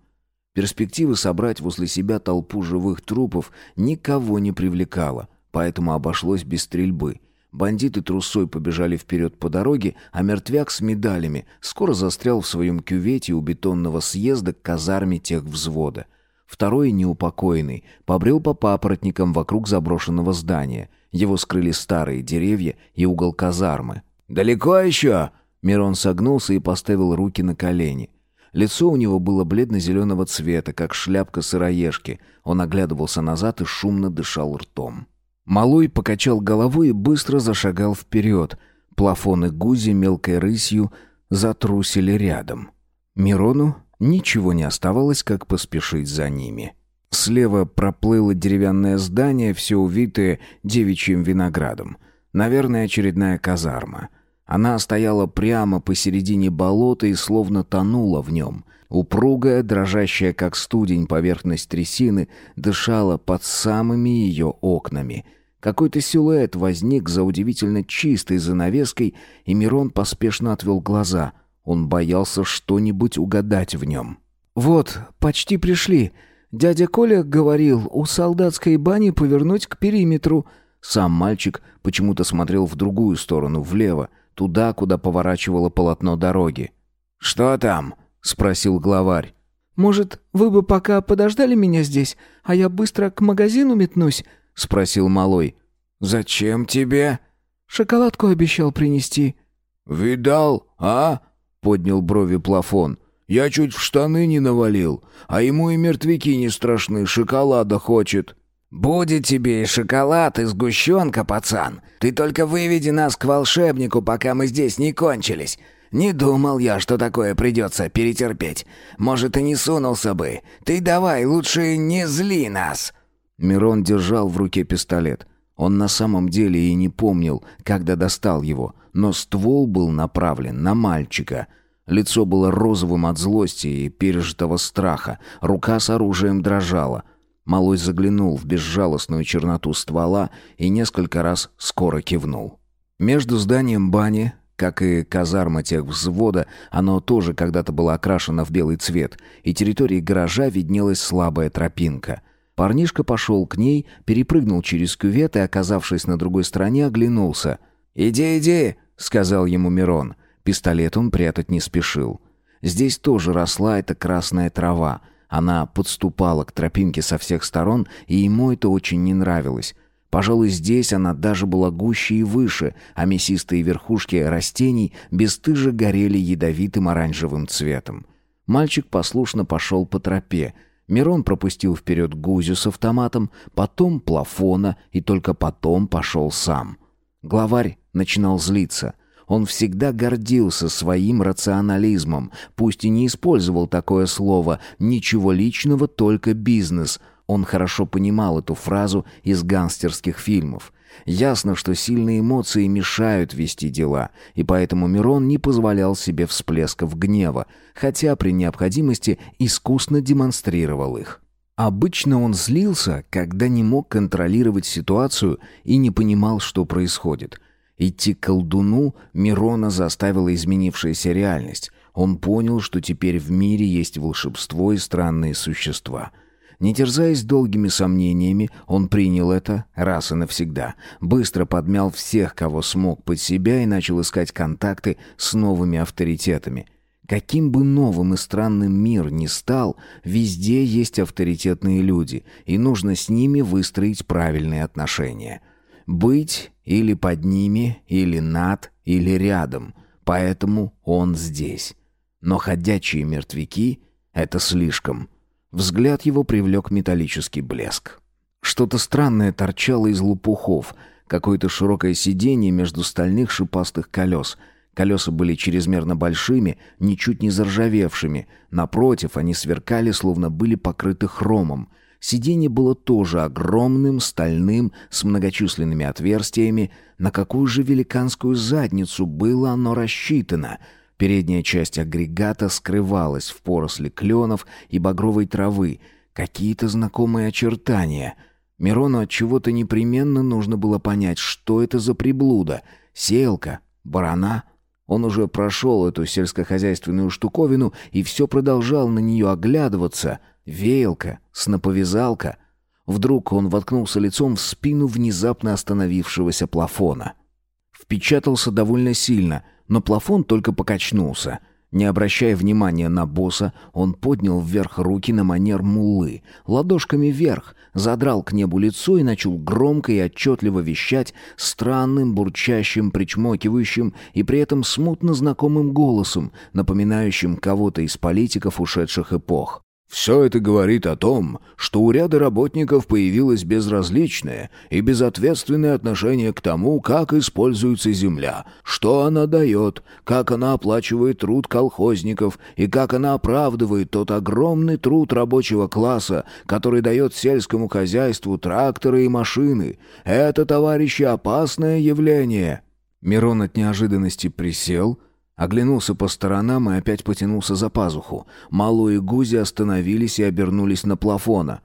Перспектива собрать возле себя толпу живых трупов никого не привлекала, поэтому обошлось без стрельбы — Бандиты трусой побежали вперед по дороге, а мертвяк с медалями скоро застрял в своем кювете у бетонного съезда к казарме тех взвода. Второй, неупокоенный, побрел по папоротникам вокруг заброшенного здания. Его скрыли старые деревья и угол казармы. «Далеко еще?» Мирон согнулся и поставил руки на колени. Лицо у него было бледно-зеленого цвета, как шляпка сыроежки. Он оглядывался назад и шумно дышал ртом. Малой покачал головой и быстро зашагал вперед. Плафоны гузи мелкой рысью затрусили рядом. Мирону ничего не оставалось, как поспешить за ними. Слева проплыло деревянное здание, все увитое девичьим виноградом. Наверное, очередная казарма. Она стояла прямо посередине болота и словно тонула в нем. Упругая, дрожащая как студень поверхность трясины, дышала под самыми ее окнами — какой-то силуэт возник за удивительно чистой занавеской, и Мирон поспешно отвел глаза. Он боялся что-нибудь угадать в нем. «Вот, почти пришли. Дядя Коля говорил, у солдатской бани повернуть к периметру». Сам мальчик почему-то смотрел в другую сторону, влево, туда, куда поворачивало полотно дороги. «Что там?» — спросил главарь. «Может, вы бы пока подождали меня здесь, а я быстро к магазину метнусь?» — спросил малой. «Зачем тебе?» «Шоколадку обещал принести». «Видал, а?» — поднял брови плафон. «Я чуть в штаны не навалил, а ему и мертвяки не страшны, шоколада хочет». «Будет тебе и шоколад, и сгущенка, пацан. Ты только выведи нас к волшебнику, пока мы здесь не кончились. Не думал я, что такое придется перетерпеть. Может, и не сунулся бы. Ты давай, лучше не зли нас». Мирон держал в руке пистолет. Он на самом деле и не помнил, когда достал его, но ствол был направлен на мальчика. Лицо было розовым от злости и пережитого страха, рука с оружием дрожала. Малой заглянул в безжалостную черноту ствола и несколько раз скоро кивнул. Между зданием бани, как и казарма тех взвода, оно тоже когда-то было окрашено в белый цвет, и территорией гаража виднелась слабая тропинка — Парнишка пошел к ней, перепрыгнул через кювет и, оказавшись на другой стороне, оглянулся. «Иди, иди!» — сказал ему Мирон. Пистолет он прятать не спешил. Здесь тоже росла эта красная трава. Она подступала к тропинке со всех сторон, и ему это очень не нравилось. Пожалуй, здесь она даже была гуще и выше, а мясистые верхушки растений бесстыже горели ядовитым оранжевым цветом. Мальчик послушно пошел по тропе. Мирон пропустил вперед Гузю с автоматом, потом плафона и только потом пошел сам. Главарь начинал злиться — он всегда гордился своим рационализмом, пусть и не использовал такое слово «ничего личного, только бизнес». Он хорошо понимал эту фразу из гангстерских фильмов. Ясно, что сильные эмоции мешают вести дела, и поэтому Мирон не позволял себе всплесков гнева, хотя при необходимости искусно демонстрировал их. Обычно он злился, когда не мог контролировать ситуацию и не понимал, что происходит. Идти к колдуну Мирона заставила изменившаяся реальность. Он понял, что теперь в мире есть волшебство и странные существа. Не терзаясь долгими сомнениями, он принял это раз и навсегда. Быстро подмял всех, кого смог под себя, и начал искать контакты с новыми авторитетами. Каким бы новым и странным мир ни стал, везде есть авторитетные люди, и нужно с ними выстроить правильные отношения. Быть или под ними, или над, или рядом. Поэтому он здесь. Но ходячие мертвяки — это слишком. Взгляд его привлек металлический блеск. Что-то странное торчало из лопухов, какое-то широкое сиденье между стальных шипастых колес. Колеса были чрезмерно большими, ничуть не заржавевшими. Напротив, они сверкали, словно были покрыты хромом — Сиденье было тоже огромным, стальным, с многочисленными отверстиями. На какую же великанскую задницу было оно рассчитано? Передняя часть агрегата скрывалась в поросли кленов и багровой травы. Какие-то знакомые очертания. Мирону от чего-то непременно нужно было понять, что это за приблуда. Селка? Барана? Он уже прошел эту сельскохозяйственную штуковину и все продолжал на нее оглядываться — Веялка, сноповязалка. Вдруг он воткнулся лицом в спину внезапно остановившегося плафона. Впечатался довольно сильно, но плафон только покачнулся. Не обращая внимания на босса, он поднял вверх руки на манер муллы, ладошками вверх, задрал к небу лицо и начал громко и отчетливо вещать странным, бурчащим, причмокивающим и при этом смутно знакомым голосом, напоминающим кого-то из политиков ушедших эпох. Все это говорит о том, что у ряда работников появилось безразличное и безответственное отношение к тому, как используется земля, что она дает, как она оплачивает труд колхозников и как она оправдывает тот огромный труд рабочего класса, который дает сельскому хозяйству тракторы и машины. Это, товарищи, опасное явление». Мирон от неожиданности присел, Оглянулся по сторонам и опять потянулся за пазуху. Мало и Гузи остановились и обернулись на плафона.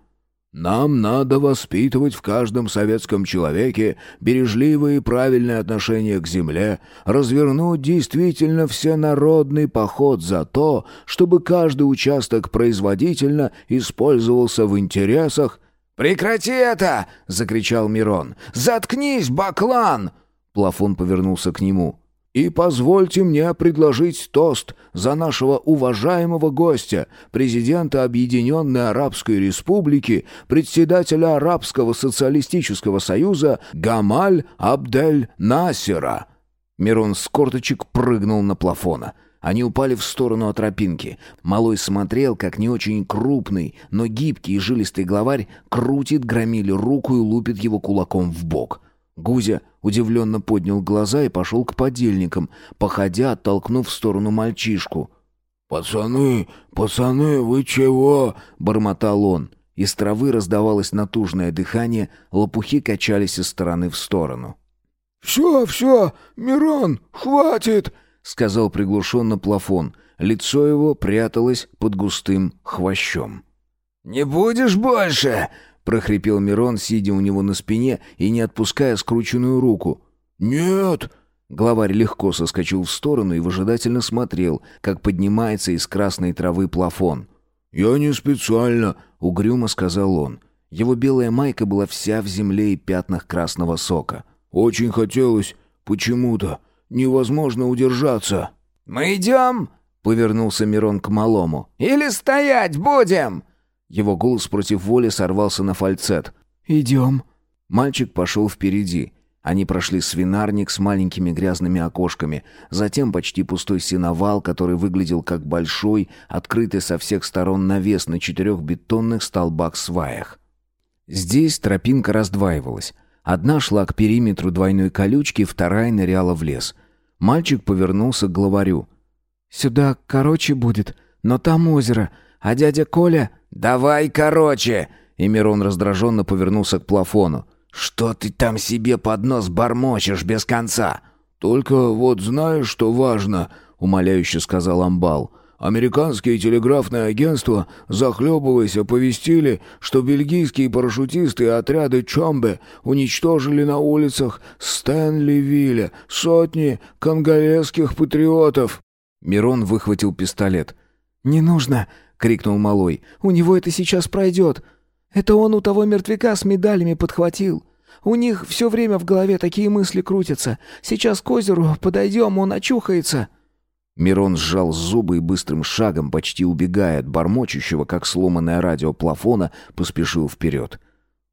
«Нам надо воспитывать в каждом советском человеке бережливое и правильное отношение к земле, развернуть действительно всенародный поход за то, чтобы каждый участок производительно использовался в интересах...» «Прекрати это!» — закричал Мирон. «Заткнись, баклан!» Плафон повернулся к нему. И позвольте мне предложить тост за нашего уважаемого гостя, президента Объединенной Арабской Республики, председателя Арабского социалистического союза Гамаль Абдель Насера». Мирон с корточек прыгнул на плафона. Они упали в сторону от тропинки. Малой смотрел, как не очень крупный, но гибкий и жилистый главарь крутит громиле руку и лупит его кулаком в бок. Гузя удивленно поднял глаза и пошел к подельникам, походя, оттолкнув в сторону мальчишку. «Пацаны, пацаны, вы чего?» — бормотал он. Из травы раздавалось натужное дыхание, лопухи качались из стороны в сторону. «Все, все, Мирон, хватит!» — сказал приглушенно плафон. Лицо его пряталось под густым хвощом. «Не будешь больше?» — прохрипел Мирон, сидя у него на спине и не отпуская скрученную руку. «Нет!» Главарь легко соскочил в сторону и выжидательно смотрел, как поднимается из красной травы плафон. «Я не специально», — угрюмо сказал он. Его белая майка была вся в земле и пятнах красного сока. «Очень хотелось. Почему-то. Невозможно удержаться». «Мы идем?» — повернулся Мирон к малому. «Или стоять будем?» Его голос против воли сорвался на фальцет. «Идем». Мальчик пошел впереди. Они прошли свинарник с маленькими грязными окошками, затем почти пустой сеновал, который выглядел как большой, открытый со всех сторон навес на четырех бетонных столбах-сваях. Здесь тропинка раздваивалась. Одна шла к периметру двойной колючки, вторая ныряла в лес. Мальчик повернулся к главарю. «Сюда короче будет, но там озеро, а дядя Коля...» «Давай короче!» И Мирон раздраженно повернулся к плафону. «Что ты там себе под нос бормочешь без конца?» «Только вот знаешь, что важно?» — умоляюще сказал Амбал. «Американские телеграфные агентства, захлебываясь, оповестили, что бельгийские парашютисты и отряды Чомбе уничтожили на улицах Стэнливилля сотни конголезских патриотов». Мирон выхватил пистолет. «Не нужно!» — крикнул Малой. «У него это сейчас пройдет. Это он у того мертвяка с медалями подхватил. У них все время в голове такие мысли крутятся. Сейчас к озеру подойдем, он очухается». Мирон сжал зубы и быстрым шагом, почти убегая от бормочущего, как сломанное радио плафона, поспешил вперед.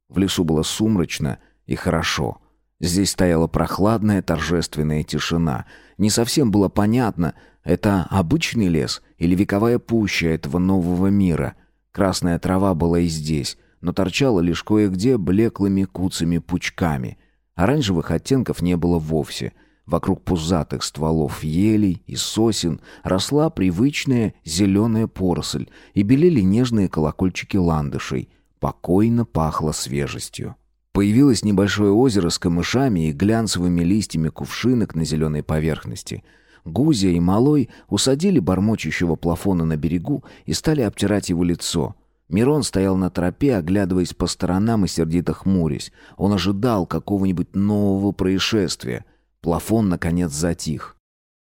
В лесу было сумрачно и хорошо. Здесь стояла прохладная торжественная тишина. Не совсем было понятно, это обычный лес или вековая пуща этого нового мира. Красная трава была и здесь, но торчала лишь кое-где блеклыми куцами пучками. Оранжевых оттенков не было вовсе. Вокруг пузатых стволов елей и сосен росла привычная зеленая поросль и белели нежные колокольчики ландышей. Покойно пахло свежестью. Появилось небольшое озеро с камышами и глянцевыми листьями кувшинок на зеленой поверхности. Гузя и Малой усадили бормочущего плафона на берегу и стали обтирать его лицо — Мирон стоял на тропе, оглядываясь по сторонам и сердито хмурясь. Он ожидал какого-нибудь нового происшествия. Плафон, наконец, затих.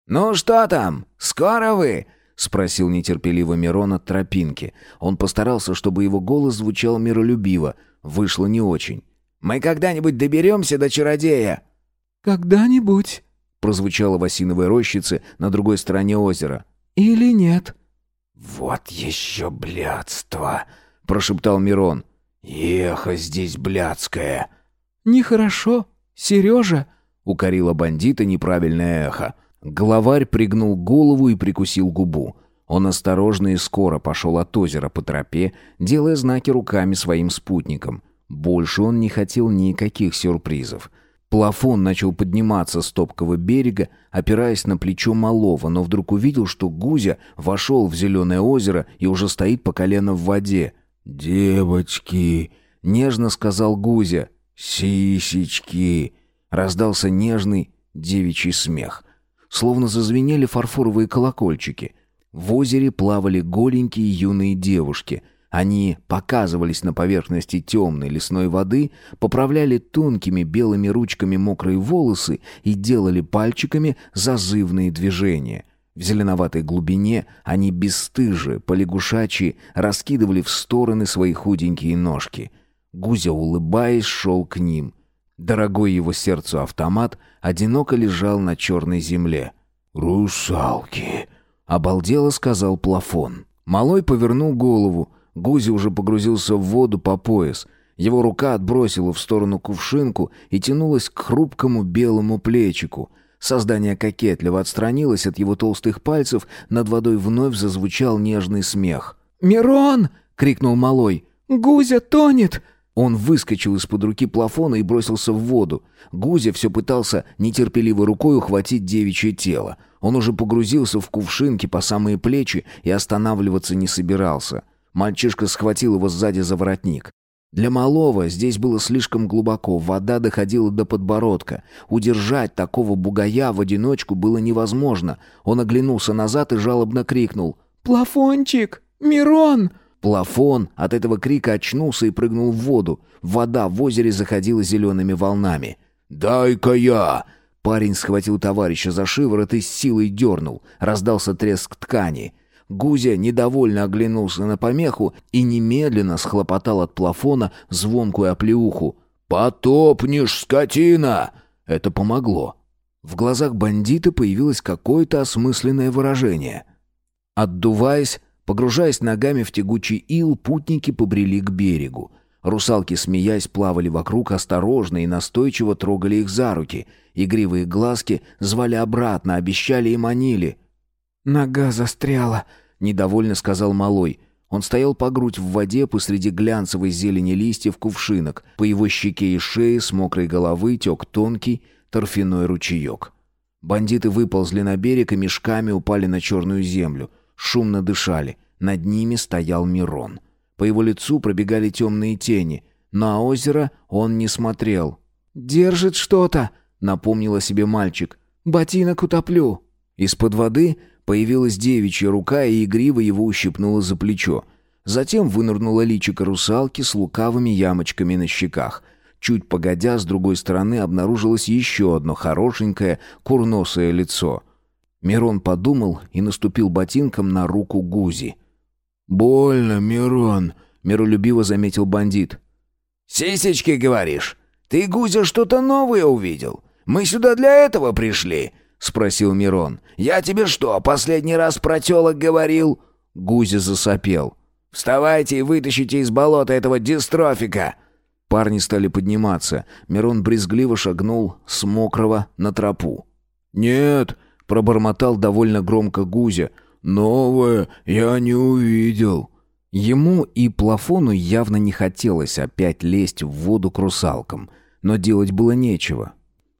«Ну что там? Скоро вы?» — спросил нетерпеливо Мирон от тропинки. Он постарался, чтобы его голос звучал миролюбиво. Вышло не очень. «Мы когда-нибудь доберемся до чародея?» «Когда-нибудь», — прозвучало в осиновой рощице на другой стороне озера. «Или нет?» «Вот еще блядство!» — прошептал Мирон. «Ехо здесь блядское!» «Нехорошо, Сережа!» — укорила бандита неправильное эхо. Главарь пригнул голову и прикусил губу. Он осторожно и скоро пошел от озера по тропе, делая знаки руками своим спутникам. Больше он не хотел никаких сюрпризов — Плафон начал подниматься с топкого берега, опираясь на плечо малого, но вдруг увидел, что Гузя вошел в зеленое озеро и уже стоит по колено в воде. «Девочки!» — нежно сказал Гузя. «Сисечки!» — раздался нежный девичий смех. Словно зазвенели фарфоровые колокольчики. В озере плавали голенькие юные девушки — они показывались на поверхности темной лесной воды, поправляли тонкими белыми ручками мокрые волосы и делали пальчиками зазывные движения. В зеленоватой глубине они бесстыже, полягушачьи, раскидывали в стороны свои худенькие ножки. Гузя, улыбаясь, шел к ним. Дорогой его сердцу автомат одиноко лежал на черной земле. «Русалки!» — обалдело сказал плафон. Малой повернул голову, Гузи уже погрузился в воду по пояс. Его рука отбросила в сторону кувшинку и тянулась к хрупкому белому плечику. Создание кокетливо отстранилось от его толстых пальцев, над водой вновь зазвучал нежный смех. «Мирон!» — крикнул малой. «Гузя тонет!» Он выскочил из-под руки плафона и бросился в воду. Гузя все пытался нетерпеливой рукой ухватить девичье тело. Он уже погрузился в кувшинки по самые плечи и останавливаться не собирался. — Мальчишка схватил его сзади за воротник. Для малого здесь было слишком глубоко, вода доходила до подбородка. Удержать такого бугая в одиночку было невозможно. Он оглянулся назад и жалобно крикнул. «Плафончик! Мирон!» Плафон от этого крика очнулся и прыгнул в воду. Вода в озере заходила зелеными волнами. «Дай-ка я!» Парень схватил товарища за шиворот и с силой дернул. Раздался треск ткани. Гузя недовольно оглянулся на помеху и немедленно схлопотал от плафона звонкую оплеуху. «Потопнешь, скотина!» Это помогло. В глазах бандита появилось какое-то осмысленное выражение. Отдуваясь, Погружаясь ногами в тягучий ил, путники побрели к берегу. Русалки, смеясь, плавали вокруг, осторожно и настойчиво трогали их за руки. Игривые глазки звали обратно, обещали и манили. «Нога застряла», — недовольно сказал Малой. Он стоял по грудь в воде посреди глянцевой зелени листьев кувшинок. По его щеке и шее с мокрой головы тек тонкий торфяной ручеек. Бандиты выползли на берег и мешками упали на черную землю. Шумно дышали. Над ними стоял Мирон. По его лицу пробегали темные тени. На озеро он не смотрел. «Держит что-то», — напомнил о себе мальчик. «Ботинок утоплю». Из-под воды появилась девичья рука и игриво его ущипнула за плечо. Затем вынырнула личико русалки с лукавыми ямочками на щеках. Чуть погодя, с другой стороны обнаружилось еще одно хорошенькое курносое лицо. Мирон подумал и наступил ботинком на руку Гузи. «Больно, Мирон», — миролюбиво заметил бандит. «Сисечки, говоришь? Ты, Гузя, что-то новое увидел? Мы сюда для этого пришли?» — спросил Мирон. «Я тебе что, последний раз про телок говорил?» Гузя засопел. «Вставайте и вытащите из болота этого дистрофика!» Парни стали подниматься. Мирон брезгливо шагнул с мокрого на тропу. «Нет!» — пробормотал довольно громко Гузя. «Новое я не увидел». Ему и Плафону явно не хотелось опять лезть в воду к русалкам, но делать было нечего.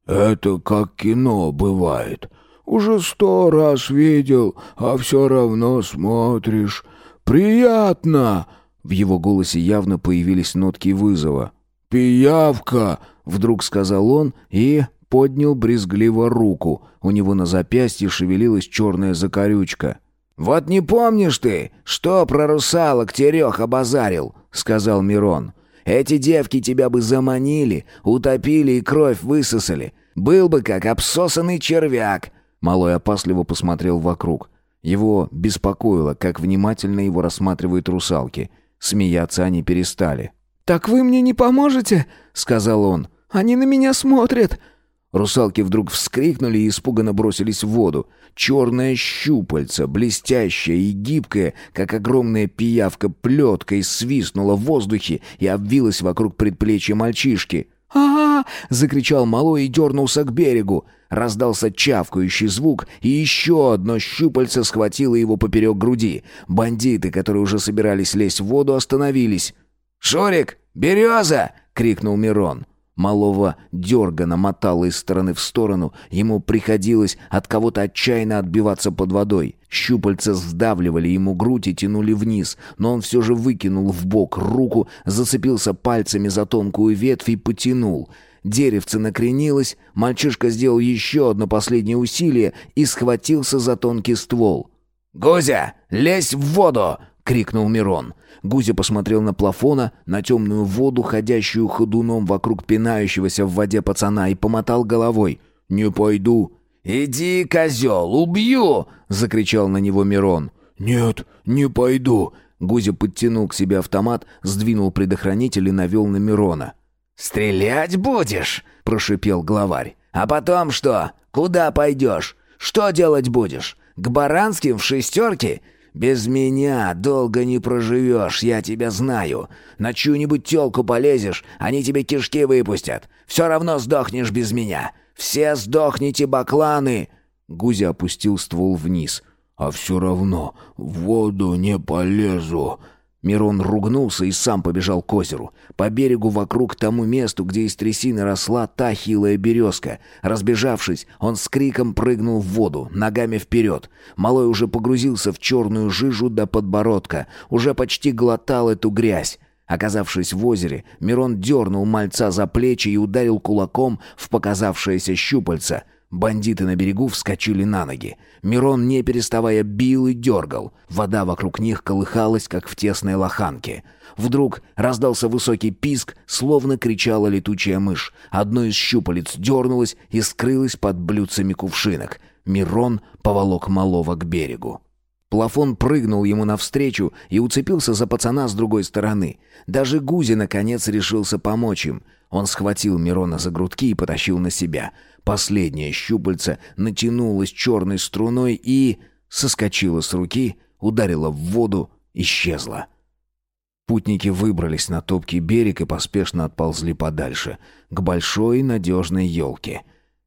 «Это как кино бывает. Уже сто раз видел, а все равно смотришь. Приятно!» В его голосе явно появились нотки вызова. «Пиявка!» — вдруг сказал он и поднял брезгливо руку. У него на запястье шевелилась черная закорючка. «Вот не помнишь ты, что про русалок Терех обозарил?» — сказал Мирон. «Эти девки тебя бы заманили, утопили и кровь высосали. Был бы как обсосанный червяк». Малой опасливо посмотрел вокруг. Его беспокоило, как внимательно его рассматривают русалки. Смеяться они перестали. «Так вы мне не поможете?» — сказал он. «Они на меня смотрят». Русалки вдруг вскрикнули и испуганно бросились в воду. Черное щупальце, блестящее и гибкое, как огромная пиявка плеткой, свистнула в воздухе и обвилась вокруг предплечья мальчишки. а, -а, -а закричал малой и дернулся к берегу. Раздался чавкающий звук, и еще одно щупальце схватило его поперек груди. Бандиты, которые уже собирались лезть в воду, остановились. «Шурик, береза!» — крикнул Мирон. Малого дергано мотало из стороны в сторону, ему приходилось от кого-то отчаянно отбиваться под водой. Щупальца сдавливали ему грудь и тянули вниз, но он все же выкинул в бок руку, зацепился пальцами за тонкую ветвь и потянул. Деревце накренилось, мальчишка сделал еще одно последнее усилие и схватился за тонкий ствол. «Гузя, лезь в воду!» — крикнул Мирон. Гузя посмотрел на плафона, на темную воду, ходящую ходуном вокруг пинающегося в воде пацана, и помотал головой. «Не пойду». «Иди, козел, убью!» — закричал на него Мирон. «Нет, не пойду». Гузя подтянул к себе автомат, сдвинул предохранитель и навел на Мирона. «Стрелять будешь?» — прошипел главарь. «А потом что? Куда пойдешь? Что делать будешь? К Баранским в шестерке? Без меня долго не проживешь, я тебя знаю. На чью-нибудь телку полезешь, они тебе кишки выпустят. Все равно сдохнешь без меня. Все сдохните, бакланы!» Гузя опустил ствол вниз. «А все равно в воду не полезу», Мирон ругнулся и сам побежал к озеру. По берегу вокруг тому месту, где из трясины росла та хилая березка. Разбежавшись, он с криком прыгнул в воду, ногами вперед. Малой уже погрузился в черную жижу до подбородка, уже почти глотал эту грязь. Оказавшись в озере, Мирон дернул мальца за плечи и ударил кулаком в показавшееся щупальце — Бандиты на берегу вскочили на ноги. Мирон, не переставая, бил и дергал. Вода вокруг них колыхалась, как в тесной лоханке. Вдруг раздался высокий писк, словно кричала летучая мышь. Одно из щупалец дернулось и скрылось под блюдцами кувшинок. Мирон поволок малого к берегу. Плафон прыгнул ему навстречу и уцепился за пацана с другой стороны. Даже Гузи, наконец, решился помочь им. Он схватил Мирона за грудки и потащил на себя. Последнее щупальце натянулось черной струной и... соскочило с руки, ударила в воду, исчезла. Путники выбрались на топкий берег и поспешно отползли подальше, к большой надежной елке.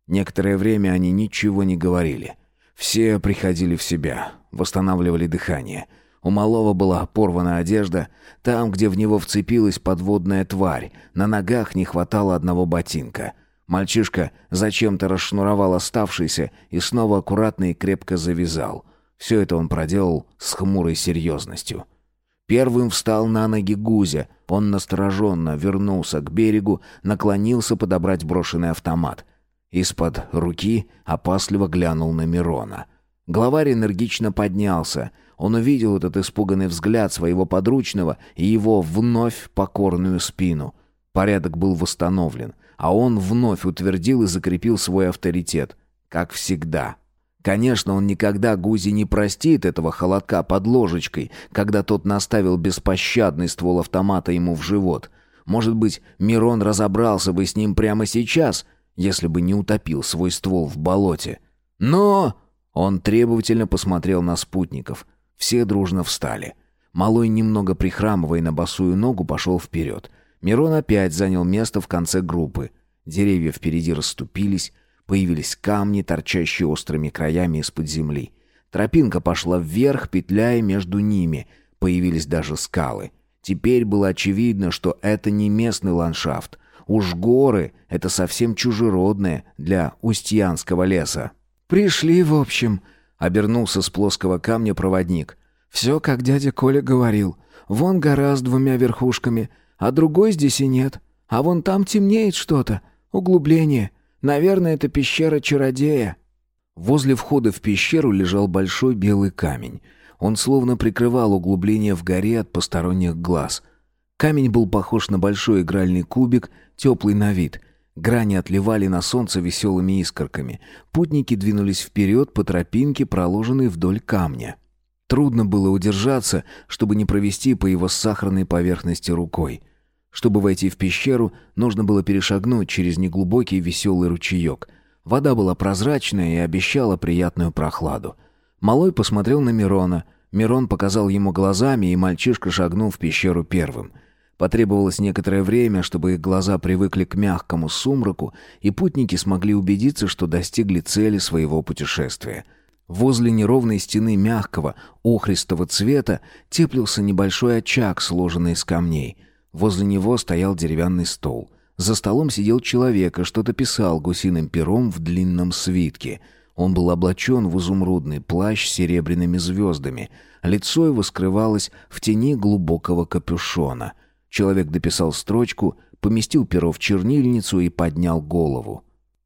Некоторое время они ничего не говорили. Все приходили в себя, восстанавливали дыхание. У малого была порвана одежда, там, где в него вцепилась подводная тварь, на ногах не хватало одного ботинка. Мальчишка зачем-то расшнуровал оставшийся и снова аккуратно и крепко завязал. Все это он проделал с хмурой серьезностью. Первым встал на ноги Гузя. Он настороженно вернулся к берегу, наклонился подобрать брошенный автомат. Из-под руки опасливо глянул на Мирона. Главарь энергично поднялся. Он увидел этот испуганный взгляд своего подручного и его вновь покорную спину. Порядок был восстановлен, а он вновь утвердил и закрепил свой авторитет. Как всегда. Конечно, он никогда Гузи не простит этого холодка под ложечкой, когда тот наставил беспощадный ствол автомата ему в живот. Может быть, Мирон разобрался бы с ним прямо сейчас, если бы не утопил свой ствол в болоте. Но... Он требовательно посмотрел на спутников. Все дружно встали. Малой, немного прихрамывая на босую ногу, пошел вперед. Мирон опять занял место в конце группы. Деревья впереди расступились, Появились камни, торчащие острыми краями из-под земли. Тропинка пошла вверх, петляя между ними. Появились даже скалы. Теперь было очевидно, что это не местный ландшафт. Уж горы — это совсем чужеродное для устьянского леса. «Пришли, в общем», — обернулся с плоского камня проводник. «Все, как дядя Коля говорил. Вон гора с двумя верхушками, а другой здесь и нет. А вон там темнеет что-то. Углубление. Наверное, это пещера чародея». Возле входа в пещеру лежал большой белый камень. Он словно прикрывал углубление в горе от посторонних глаз. Камень был похож на большой игральный кубик, теплый на вид. Грани отливали на солнце веселыми искорками. Путники двинулись вперед по тропинке, проложенной вдоль камня. Трудно было удержаться, чтобы не провести по его сахарной поверхности рукой. Чтобы войти в пещеру, нужно было перешагнуть через неглубокий веселый ручеек. Вода была прозрачная и обещала приятную прохладу. Малой посмотрел на Мирона. Мирон показал ему глазами, и мальчишка шагнул в пещеру первым. Потребовалось некоторое время, чтобы их глаза привыкли к мягкому сумраку, и путники смогли убедиться, что достигли цели своего путешествия. Возле неровной стены мягкого, охристого цвета теплился небольшой очаг, сложенный из камней — Возле него стоял деревянный стол. За столом сидел человек и что-то писал гусиным пером в длинном свитке. Он был облачен в изумрудный плащ с серебряными звездами. Лицо его скрывалось в тени глубокого капюшона. Человек дописал строчку, поместил перо в чернильницу и поднял голову.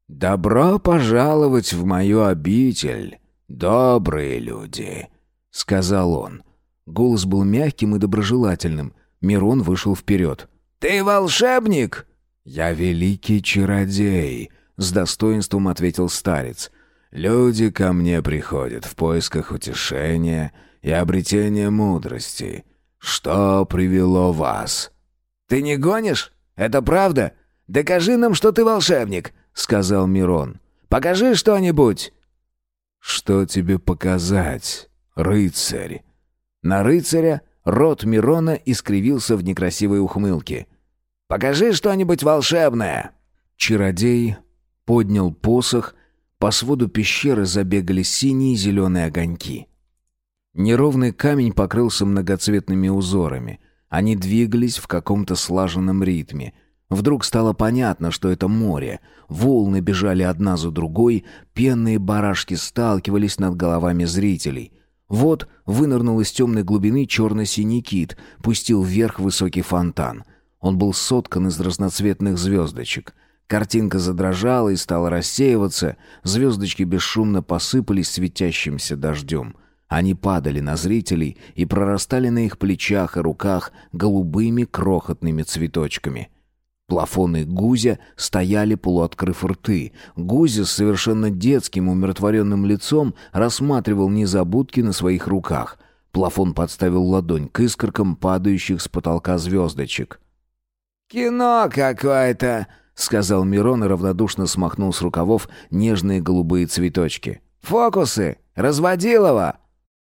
«Добро пожаловать в мою обитель, добрые люди», — сказал он. Голос был мягким и доброжелательным — Мирон вышел вперед. «Ты волшебник?» «Я великий чародей», — с достоинством ответил старец. «Люди ко мне приходят в поисках утешения и обретения мудрости. Что привело вас?» «Ты не гонишь? Это правда? Докажи нам, что ты волшебник», — сказал Мирон. «Покажи что-нибудь». «Что тебе показать, рыцарь?» На рыцаря Рот Мирона искривился в некрасивой ухмылке. «Покажи что-нибудь волшебное!» Чародей поднял посох, по своду пещеры забегали синие и зеленые огоньки. Неровный камень покрылся многоцветными узорами. Они двигались в каком-то слаженном ритме. Вдруг стало понятно, что это море. Волны бежали одна за другой, пенные барашки сталкивались над головами зрителей — вот вынырнул из темной глубины черно-синий кит, пустил вверх высокий фонтан. Он был соткан из разноцветных звездочек. Картинка задрожала и стала рассеиваться, звездочки бесшумно посыпались светящимся дождем. Они падали на зрителей и прорастали на их плечах и руках голубыми крохотными цветочками. Плафоны Гузя стояли, полуоткрыв рты. Гузя с совершенно детским умиротворенным лицом рассматривал незабудки на своих руках. Плафон подставил ладонь к искоркам, падающих с потолка звездочек. «Кино какое-то!» — сказал Мирон и равнодушно смахнул с рукавов нежные голубые цветочки. «Фокусы! Разводилова!»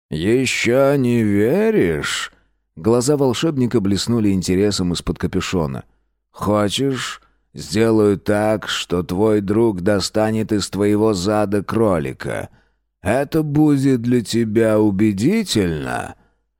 «Еще не веришь?» Глаза волшебника блеснули интересом из-под капюшона. «Хочешь, сделаю так, что твой друг достанет из твоего зада кролика. Это будет для тебя убедительно?»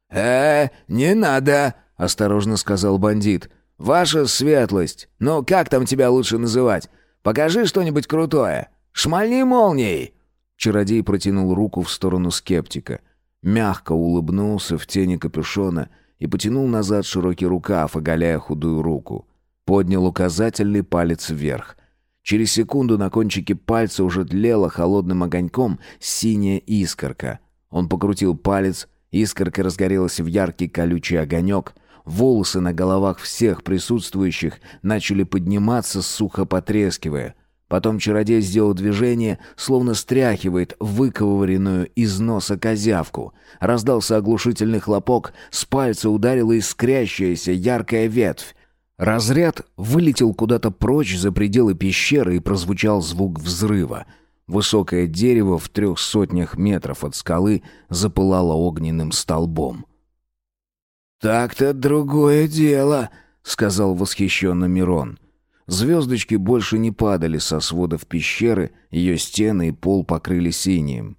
«Э, не надо!» — осторожно сказал бандит. «Ваша светлость! Ну, как там тебя лучше называть? Покажи что-нибудь крутое! Шмальни молнией!» Чародей протянул руку в сторону скептика. Мягко улыбнулся в тени капюшона и потянул назад широкий рукав, оголяя худую руку. Поднял указательный палец вверх. Через секунду на кончике пальца уже тлела холодным огоньком синяя искорка. Он покрутил палец, искорка разгорелась в яркий колючий огонек — Волосы на головах всех присутствующих начали подниматься, сухо потрескивая. Потом чародей сделал движение, словно стряхивает выковыренную из носа козявку. Раздался оглушительный хлопок, с пальца ударила искрящаяся яркая ветвь. Разряд вылетел куда-то прочь за пределы пещеры и прозвучал звук взрыва. Высокое дерево в трех сотнях метров от скалы запылало огненным столбом. «Так-то другое дело», — сказал восхищенно Мирон. Звездочки больше не падали со сводов пещеры, ее стены и пол покрыли синим.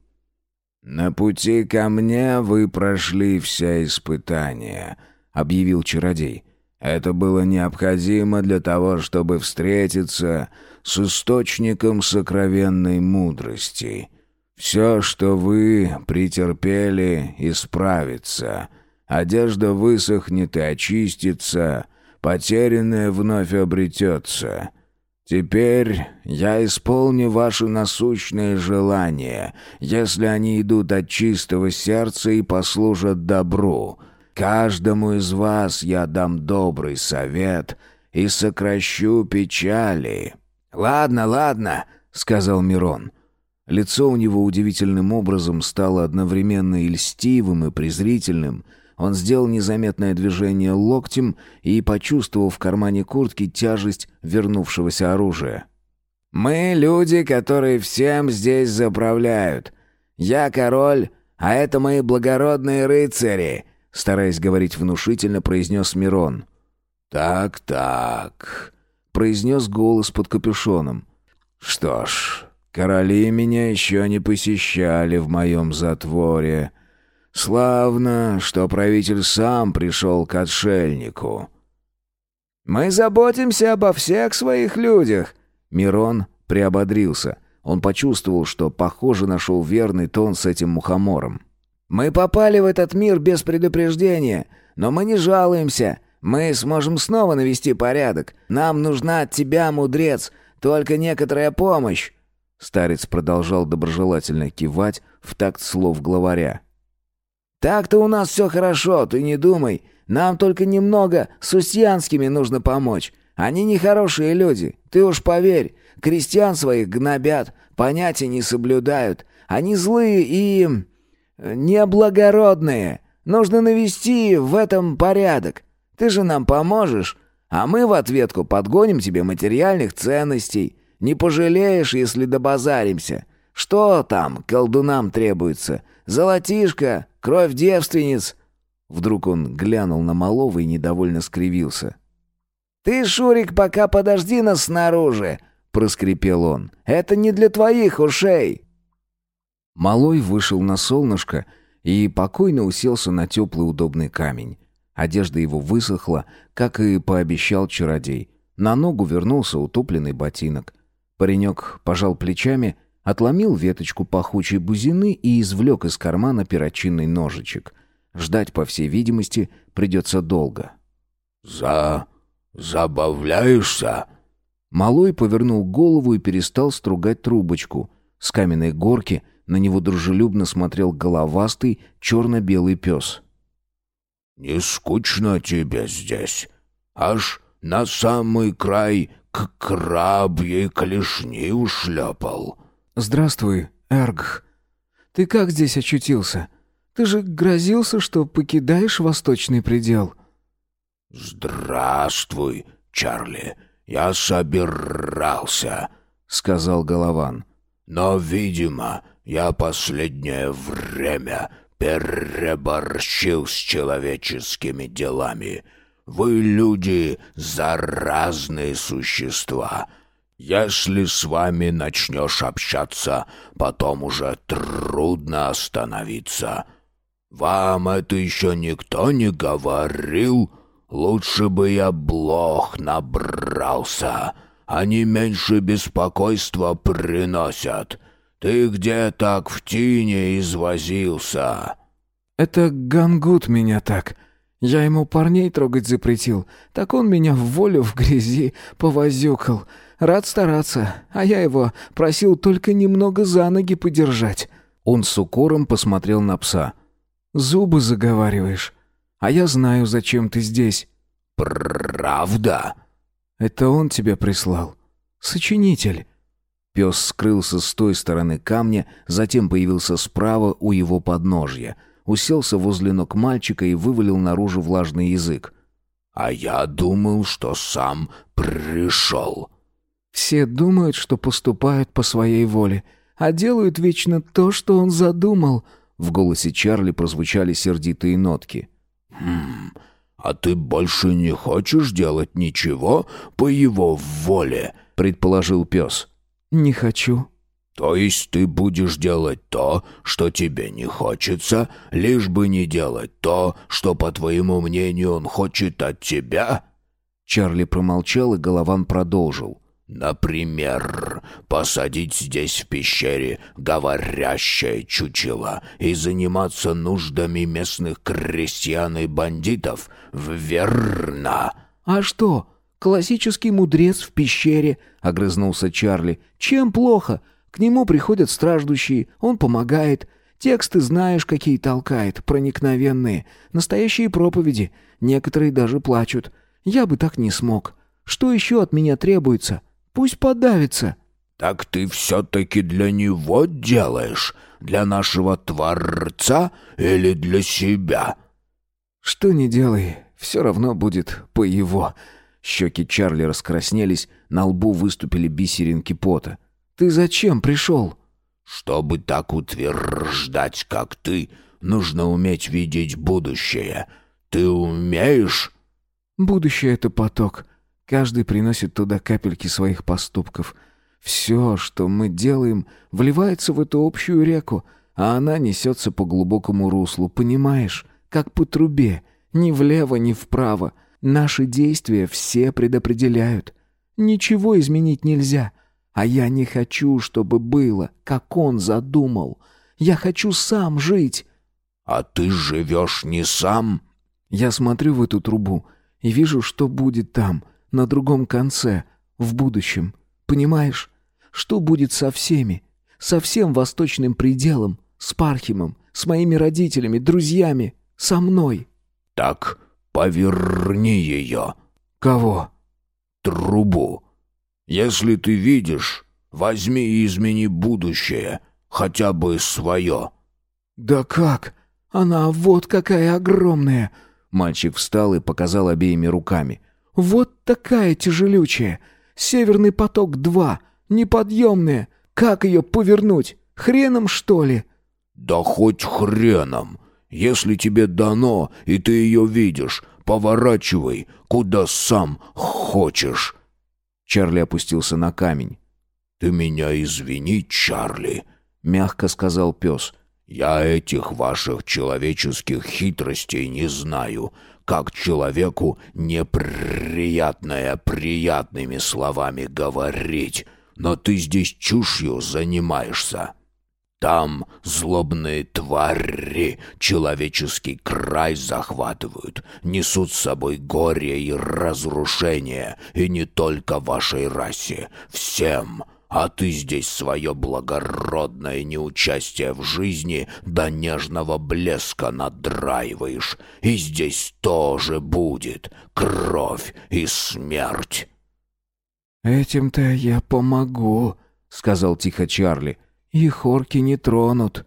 «На пути ко мне вы прошли все испытания», — объявил чародей. «Это было необходимо для того, чтобы встретиться с источником сокровенной мудрости. Все, что вы претерпели, исправится». Одежда высохнет и очистится, потерянное вновь обретется. Теперь я исполню ваши насущные желания, если они идут от чистого сердца и послужат добру. Каждому из вас я дам добрый совет и сокращу печали». «Ладно, ладно», — сказал Мирон. Лицо у него удивительным образом стало одновременно и льстивым, и презрительным — он сделал незаметное движение локтем и почувствовал в кармане куртки тяжесть вернувшегося оружия. «Мы люди, которые всем здесь заправляют. Я король, а это мои благородные рыцари», стараясь говорить внушительно, произнес Мирон. «Так-так», — произнес голос под капюшоном. «Что ж, короли меня еще не посещали в моем затворе». Славно, что правитель сам пришел к отшельнику. Мы заботимся обо всех своих людях. Мирон приободрился. Он почувствовал, что, похоже, нашел верный тон с этим мухомором. Мы попали в этот мир без предупреждения, но мы не жалуемся. Мы сможем снова навести порядок. Нам нужна от тебя, мудрец, только некоторая помощь. Старец продолжал доброжелательно кивать в такт слов главаря. Так-то у нас все хорошо, ты не думай. Нам только немного с устьянскими нужно помочь. Они нехорошие люди, ты уж поверь. Крестьян своих гнобят, понятия не соблюдают. Они злые и... неблагородные. Нужно навести в этом порядок. Ты же нам поможешь, а мы в ответку подгоним тебе материальных ценностей. Не пожалеешь, если добазаримся. Что там колдунам требуется? Золотишко, кровь девственниц!» Вдруг он глянул на Малова и недовольно скривился. «Ты, Шурик, пока подожди нас снаружи!» — проскрипел он. «Это не для твоих ушей!» Малой вышел на солнышко и покойно уселся на теплый удобный камень. Одежда его высохла, как и пообещал чародей. На ногу вернулся утопленный ботинок. Паренек пожал плечами Отломил веточку пахучей бузины и извлек из кармана перочинный ножичек. Ждать, по всей видимости, придется долго. «За... забавляешься?» Малой повернул голову и перестал стругать трубочку. С каменной горки на него дружелюбно смотрел головастый черно-белый пес. «Не скучно тебе здесь? Аж на самый край к крабьей клешни ушлепал». «Здравствуй, Эргх. Ты как здесь очутился? Ты же грозился, что покидаешь восточный предел». «Здравствуй, Чарли. Я собирался», — сказал Голован. «Но, видимо, я последнее время переборщил с человеческими делами. Вы, люди, заразные существа. Если с вами начнешь общаться, потом уже трудно остановиться. Вам это еще никто не говорил? Лучше бы я блох набрался. Они меньше беспокойства приносят. Ты где так в тине извозился?» «Это Гангут меня так. Я ему парней трогать запретил. Так он меня в волю в грязи повозюкал. Рад стараться, а я его просил только немного за ноги подержать». Он с укором посмотрел на пса. «Зубы заговариваешь. А я знаю, зачем ты здесь». «Правда?» «Это он тебя прислал. Сочинитель». Пес скрылся с той стороны камня, затем появился справа у его подножья. Уселся возле ног мальчика и вывалил наружу влажный язык. «А я думал, что сам пришел». «Все думают, что поступают по своей воле, а делают вечно то, что он задумал». В голосе Чарли прозвучали сердитые нотки. «Хм, «А ты больше не хочешь делать ничего по его воле?» — предположил пес. «Не хочу». «То есть ты будешь делать то, что тебе не хочется, лишь бы не делать то, что, по твоему мнению, он хочет от тебя?» Чарли промолчал, и Голован продолжил. Например, посадить здесь в пещере говорящее чучело и заниматься нуждами местных крестьян и бандитов, верно?» «А что, классический мудрец в пещере?» — огрызнулся Чарли. «Чем плохо? К нему приходят страждущие, он помогает. Тексты знаешь, какие толкает, проникновенные. Настоящие проповеди. Некоторые даже плачут. Я бы так не смог. Что еще от меня требуется?» Пусть подавится». «Так ты все-таки для него делаешь? Для нашего Творца или для себя?» «Что не делай, все равно будет по его». Щеки Чарли раскраснелись, на лбу выступили бисеринки пота. «Ты зачем пришел?» «Чтобы так утверждать, как ты, нужно уметь видеть будущее. Ты умеешь?» «Будущее — это поток. Каждый приносит туда капельки своих поступков. Все, что мы делаем, вливается в эту общую реку, а она несется по глубокому руслу, понимаешь? Как по трубе, ни влево, ни вправо. Наши действия все предопределяют. Ничего изменить нельзя. А я не хочу, чтобы было, как он задумал. Я хочу сам жить. А ты живешь не сам? Я смотрю в эту трубу и вижу, что будет там — на другом конце, в будущем. Понимаешь? Что будет со всеми? Со всем восточным пределом, с Пархимом, с моими родителями, друзьями, со мной. Так поверни ее. Кого? Трубу. Если ты видишь, возьми и измени будущее, хотя бы свое. Да как? Она вот какая огромная. Мальчик встал и показал обеими руками. Вот такая тяжелючая. Северный поток-2. Неподъемная. Как ее повернуть? Хреном, что ли?» «Да хоть хреном. Если тебе дано, и ты ее видишь, поворачивай, куда сам хочешь». Чарли опустился на камень. «Ты меня извини, Чарли», — мягко сказал пес. «Я этих ваших человеческих хитростей не знаю как человеку неприятное приятными словами говорить, но ты здесь чушью занимаешься. Там злобные твари человеческий край захватывают, несут с собой горе и разрушение, и не только вашей расе, всем — а ты здесь свое благородное неучастие в жизни до нежного блеска надраиваешь. И здесь тоже будет кровь и смерть». «Этим-то я помогу», — сказал тихо Чарли. «И хорки не тронут».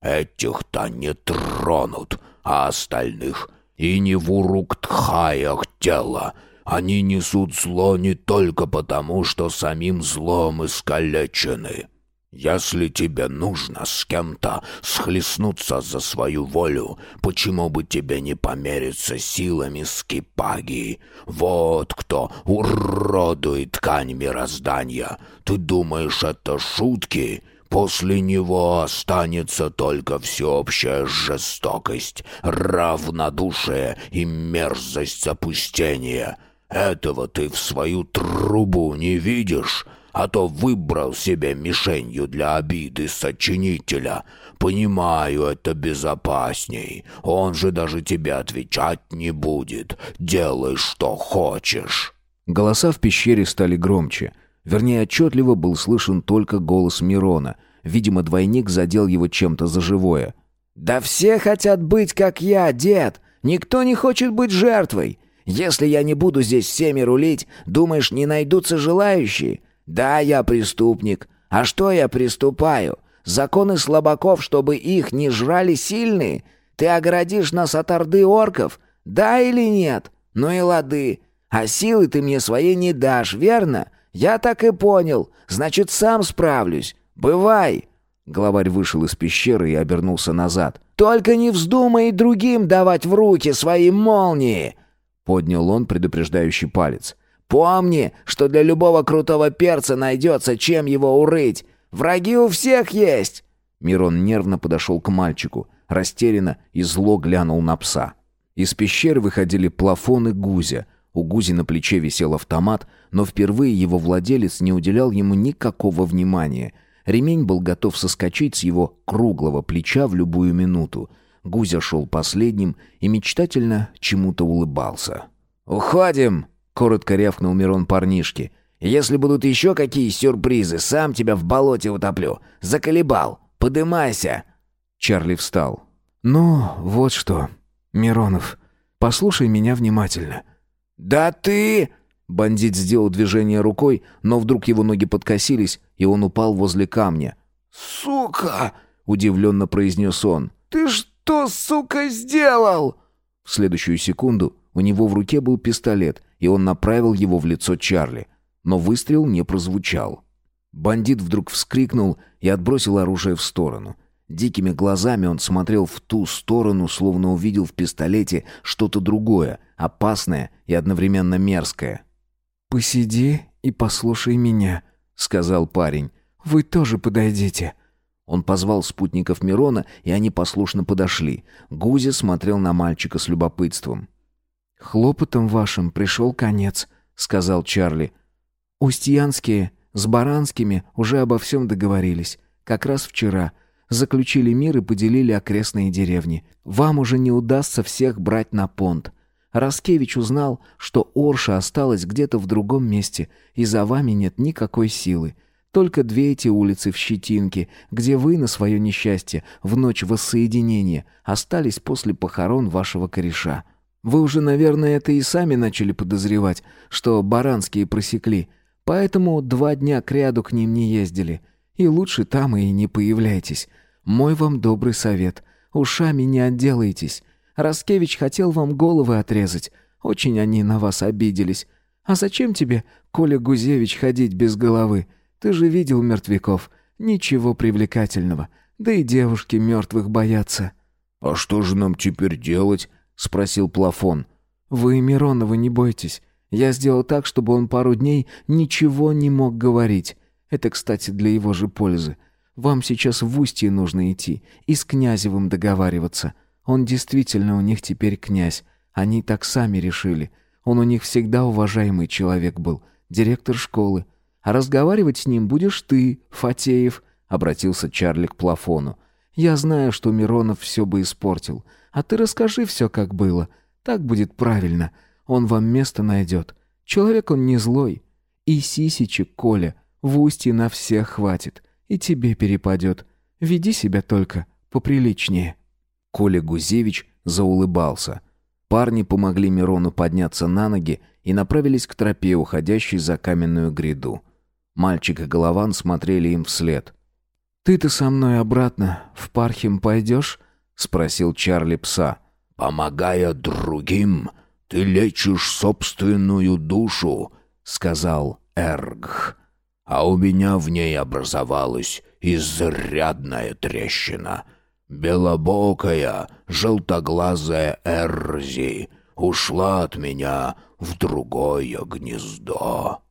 «Этих-то не тронут, а остальных и не в Уруктхаях дело». Они несут зло не только потому, что самим злом искалечены». Если тебе нужно с кем-то схлестнуться за свою волю, почему бы тебе не помериться силами скипаги? Вот кто уродует ткань мироздания. Ты думаешь, это шутки? После него останется только всеобщая жестокость, равнодушие и мерзость запустения. Этого ты в свою трубу не видишь?» а то выбрал себе мишенью для обиды сочинителя. Понимаю, это безопасней. Он же даже тебе отвечать не будет. Делай, что хочешь». Голоса в пещере стали громче. Вернее, отчетливо был слышен только голос Мирона. Видимо, двойник задел его чем-то за живое. «Да все хотят быть, как я, дед! Никто не хочет быть жертвой! Если я не буду здесь всеми рулить, думаешь, не найдутся желающие? Да, я преступник. А что я приступаю? Законы слабаков, чтобы их не жрали сильные? Ты оградишь нас от орды орков? Да или нет? Ну и лады. А силы ты мне своей не дашь, верно? Я так и понял. Значит, сам справлюсь. Бывай. Главарь вышел из пещеры и обернулся назад. «Только не вздумай другим давать в руки свои молнии!» Поднял он предупреждающий палец. Помни, что для любого крутого перца найдется, чем его урыть. Враги у всех есть!» Мирон нервно подошел к мальчику, растерянно и зло глянул на пса. Из пещеры выходили плафоны Гузя. У Гузи на плече висел автомат, но впервые его владелец не уделял ему никакого внимания. Ремень был готов соскочить с его круглого плеча в любую минуту. Гузя шел последним и мечтательно чему-то улыбался. «Уходим!» коротко рявкнул Мирон парнишке. «Если будут еще какие сюрпризы, сам тебя в болоте утоплю. Заколебал. Подымайся!» Чарли встал. «Ну, вот что, Миронов, послушай меня внимательно». «Да ты...» Бандит сделал движение рукой, но вдруг его ноги подкосились, и он упал возле камня. «Сука!» — удивленно произнес он. «Ты что, сука, сделал?» В следующую секунду у него в руке был пистолет, и он направил его в лицо Чарли. Но выстрел не прозвучал. Бандит вдруг вскрикнул и отбросил оружие в сторону. Дикими глазами он смотрел в ту сторону, словно увидел в пистолете что-то другое, опасное и одновременно мерзкое. «Посиди и послушай меня», — сказал парень. «Вы тоже подойдите». Он позвал спутников Мирона, и они послушно подошли. Гузя смотрел на мальчика с любопытством. «Хлопотом вашим пришел конец», — сказал Чарли. «Устьянские с Баранскими уже обо всем договорились. Как раз вчера. Заключили мир и поделили окрестные деревни. Вам уже не удастся всех брать на понт. Раскевич узнал, что Орша осталась где-то в другом месте, и за вами нет никакой силы. Только две эти улицы в Щетинке, где вы на свое несчастье в ночь воссоединения остались после похорон вашего кореша. Вы уже, наверное, это и сами начали подозревать, что баранские просекли, поэтому два дня кряду к ним не ездили. И лучше там и не появляйтесь. Мой вам добрый совет. Ушами не отделайтесь. Раскевич хотел вам головы отрезать. Очень они на вас обиделись. А зачем тебе, Коля Гузевич, ходить без головы? Ты же видел мертвяков. Ничего привлекательного. Да и девушки мертвых боятся». «А что же нам теперь делать?» — спросил Плафон. «Вы Миронова не бойтесь. Я сделал так, чтобы он пару дней ничего не мог говорить. Это, кстати, для его же пользы. Вам сейчас в Устье нужно идти и с Князевым договариваться. Он действительно у них теперь князь. Они так сами решили. Он у них всегда уважаемый человек был, директор школы. А разговаривать с ним будешь ты, Фатеев», — обратился Чарли к Плафону. «Я знаю, что Миронов все бы испортил». А ты расскажи все, как было. Так будет правильно. Он вам место найдет. Человек он не злой. И сисичек, Коля, в устье на всех хватит. И тебе перепадет. Веди себя только поприличнее». Коля Гузевич заулыбался. Парни помогли Мирону подняться на ноги и направились к тропе, уходящей за каменную гряду. Мальчик и Голован смотрели им вслед. «Ты-то со мной обратно в Пархим пойдешь?» спросил Чарли пса. Помогая другим, ты лечишь собственную душу, сказал Эрг. А у меня в ней образовалась изрядная трещина. Белобокая, желтоглазая Эрзи ушла от меня в другое гнездо.